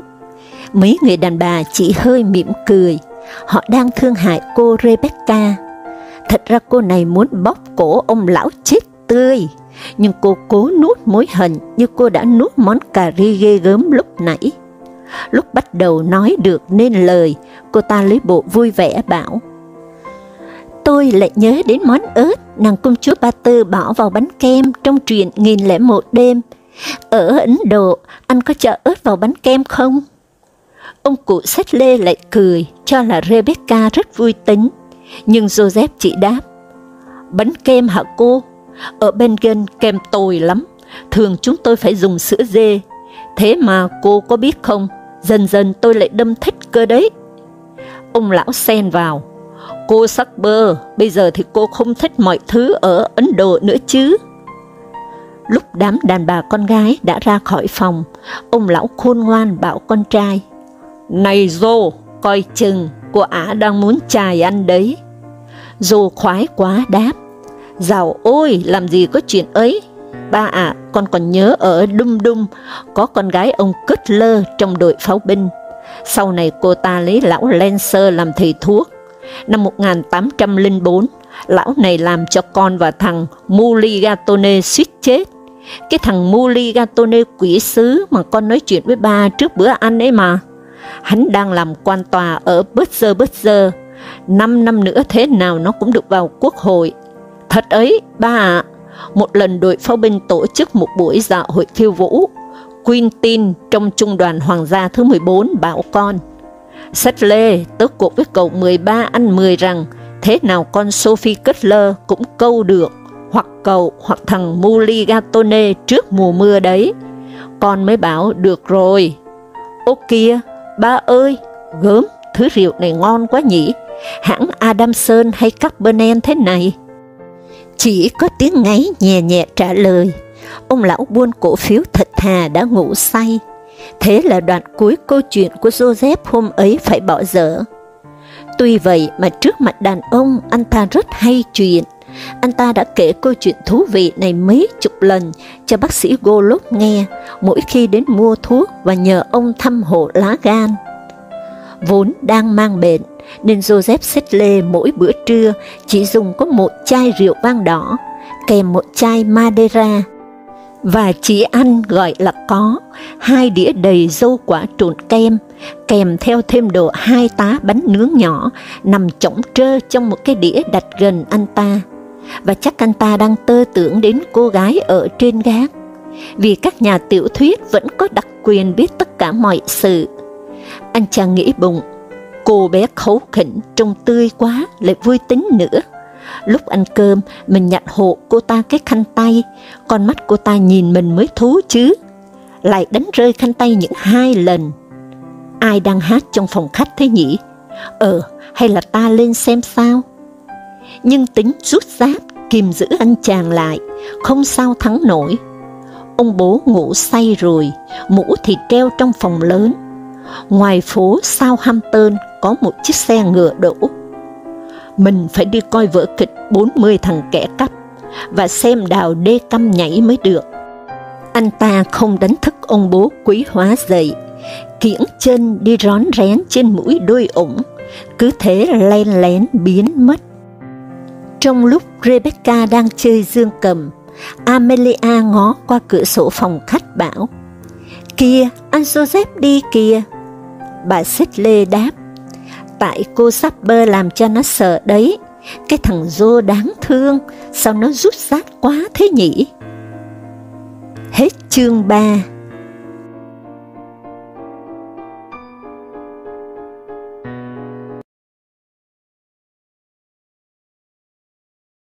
Mấy người đàn bà chỉ hơi mỉm cười, họ đang thương hại cô Rebecca Thật ra cô này muốn bóp cổ ông lão chết tươi, nhưng cô cố nuốt mối hận như cô đã nuốt món cà ri ghê gớm lúc nãy. Lúc bắt đầu nói được nên lời, cô ta lấy bộ vui vẻ bảo, Tôi lại nhớ đến món ớt nàng công chúa Ba Tư bỏ vào bánh kem trong truyện nghìn lẻ một đêm. Ở Ấn Độ, anh có cho ớt vào bánh kem không? Ông cụ sách lê lại cười, cho là Rebecca rất vui tính, nhưng Joseph chỉ đáp, bánh kem hả cô? ở bên Bengen kem tồi lắm, thường chúng tôi phải dùng sữa dê. Thế mà cô có biết không, dần dần tôi lại đâm thích cơ đấy. Ông lão xen vào, cô sắc bơ, bây giờ thì cô không thích mọi thứ ở Ấn Độ nữa chứ. Lúc đám đàn bà con gái đã ra khỏi phòng, ông lão khôn ngoan bảo con trai, Này Dô, coi chừng, cô ả đang muốn chài ăn đấy. Dô khoái quá đáp, Dạo ôi, làm gì có chuyện ấy, ba ạ, con còn nhớ ở Đum Đum, có con gái ông Cutler trong đội pháo binh. Sau này cô ta lấy lão Lancer làm thầy thuốc. Năm 1804, lão này làm cho con và thằng Mulligatone suýt chết. Cái thằng Mulligatone quỷ sứ mà con nói chuyện với ba trước bữa ăn ấy mà. Hắn đang làm quan tòa ở Butzer Butzer. Năm năm nữa thế nào nó cũng được vào quốc hội. Thật ấy, ba ạ. À, một lần đội pháo binh tổ chức một buổi dạ hội khiêu vũ. Quintin trong trung đoàn hoàng gia thứ 14 bảo con, Sách lê, tức cuộc với cậu 13 anh 10 rằng, thế nào con Sophie Cutler cũng câu được, hoặc cậu hoặc thằng Mulligatone trước mùa mưa đấy. Con mới bảo, được rồi. Ô kia, ba ơi, gớm, thứ rượu này ngon quá nhỉ, hãng Adamson hay Cabernet thế này. Chỉ có tiếng ngáy nhẹ nhẹ trả lời, ông lão buôn cổ phiếu thật thà đã ngủ say. Thế là đoạn cuối câu chuyện của Joseph hôm ấy phải bỏ dở. Tuy vậy mà trước mặt đàn ông anh ta rất hay chuyện. Anh ta đã kể câu chuyện thú vị này mấy chục lần cho bác sĩ Golub nghe mỗi khi đến mua thuốc và nhờ ông thăm hộ lá gan. Vốn đang mang bệnh, nên Joseph Sedley mỗi bữa trưa chỉ dùng có một chai rượu vang đỏ, kèm một chai Madeira, và chỉ ăn gọi là có hai đĩa đầy dâu quả trộn kem, kèm theo thêm độ hai tá bánh nướng nhỏ nằm chỏng trơ trong một cái đĩa đặt gần anh ta. Và chắc anh ta đang tơ tưởng đến cô gái ở trên gác, vì các nhà tiểu thuyết vẫn có đặc quyền biết tất cả mọi sự. Anh chàng nghĩ bụng, Cô bé khấu khỉnh, trông tươi quá, lại vui tính nữa. Lúc ăn cơm, mình nhặt hộ cô ta cái khăn tay, con mắt cô ta nhìn mình mới thú chứ. Lại đánh rơi khăn tay những hai lần. Ai đang hát trong phòng khách thế nhỉ? Ờ, hay là ta lên xem sao? Nhưng tính rút giáp, kìm giữ anh chàng lại, không sao thắng nổi. Ông bố ngủ say rồi, mũ thì treo trong phòng lớn. Ngoài phố Southampton có một chiếc xe ngựa đổ. Mình phải đi coi vở kịch 40 thằng kẻ cắp và xem đào đê căm nhảy mới được. Anh ta không đánh thức ông bố quý hóa dậy, kiễng chân đi rón rén trên mũi đôi ủng, cứ thế len lén biến mất. Trong lúc Rebecca đang chơi dương cầm, Amelia ngó qua cửa sổ phòng khách bảo, Kìa, anh Joseph đi kìa. Bà xích lê đáp, tại cô Sapper làm cho nó sợ đấy, cái thằng Dô đáng thương, sao nó rút rát quá thế nhỉ? Hết chương 3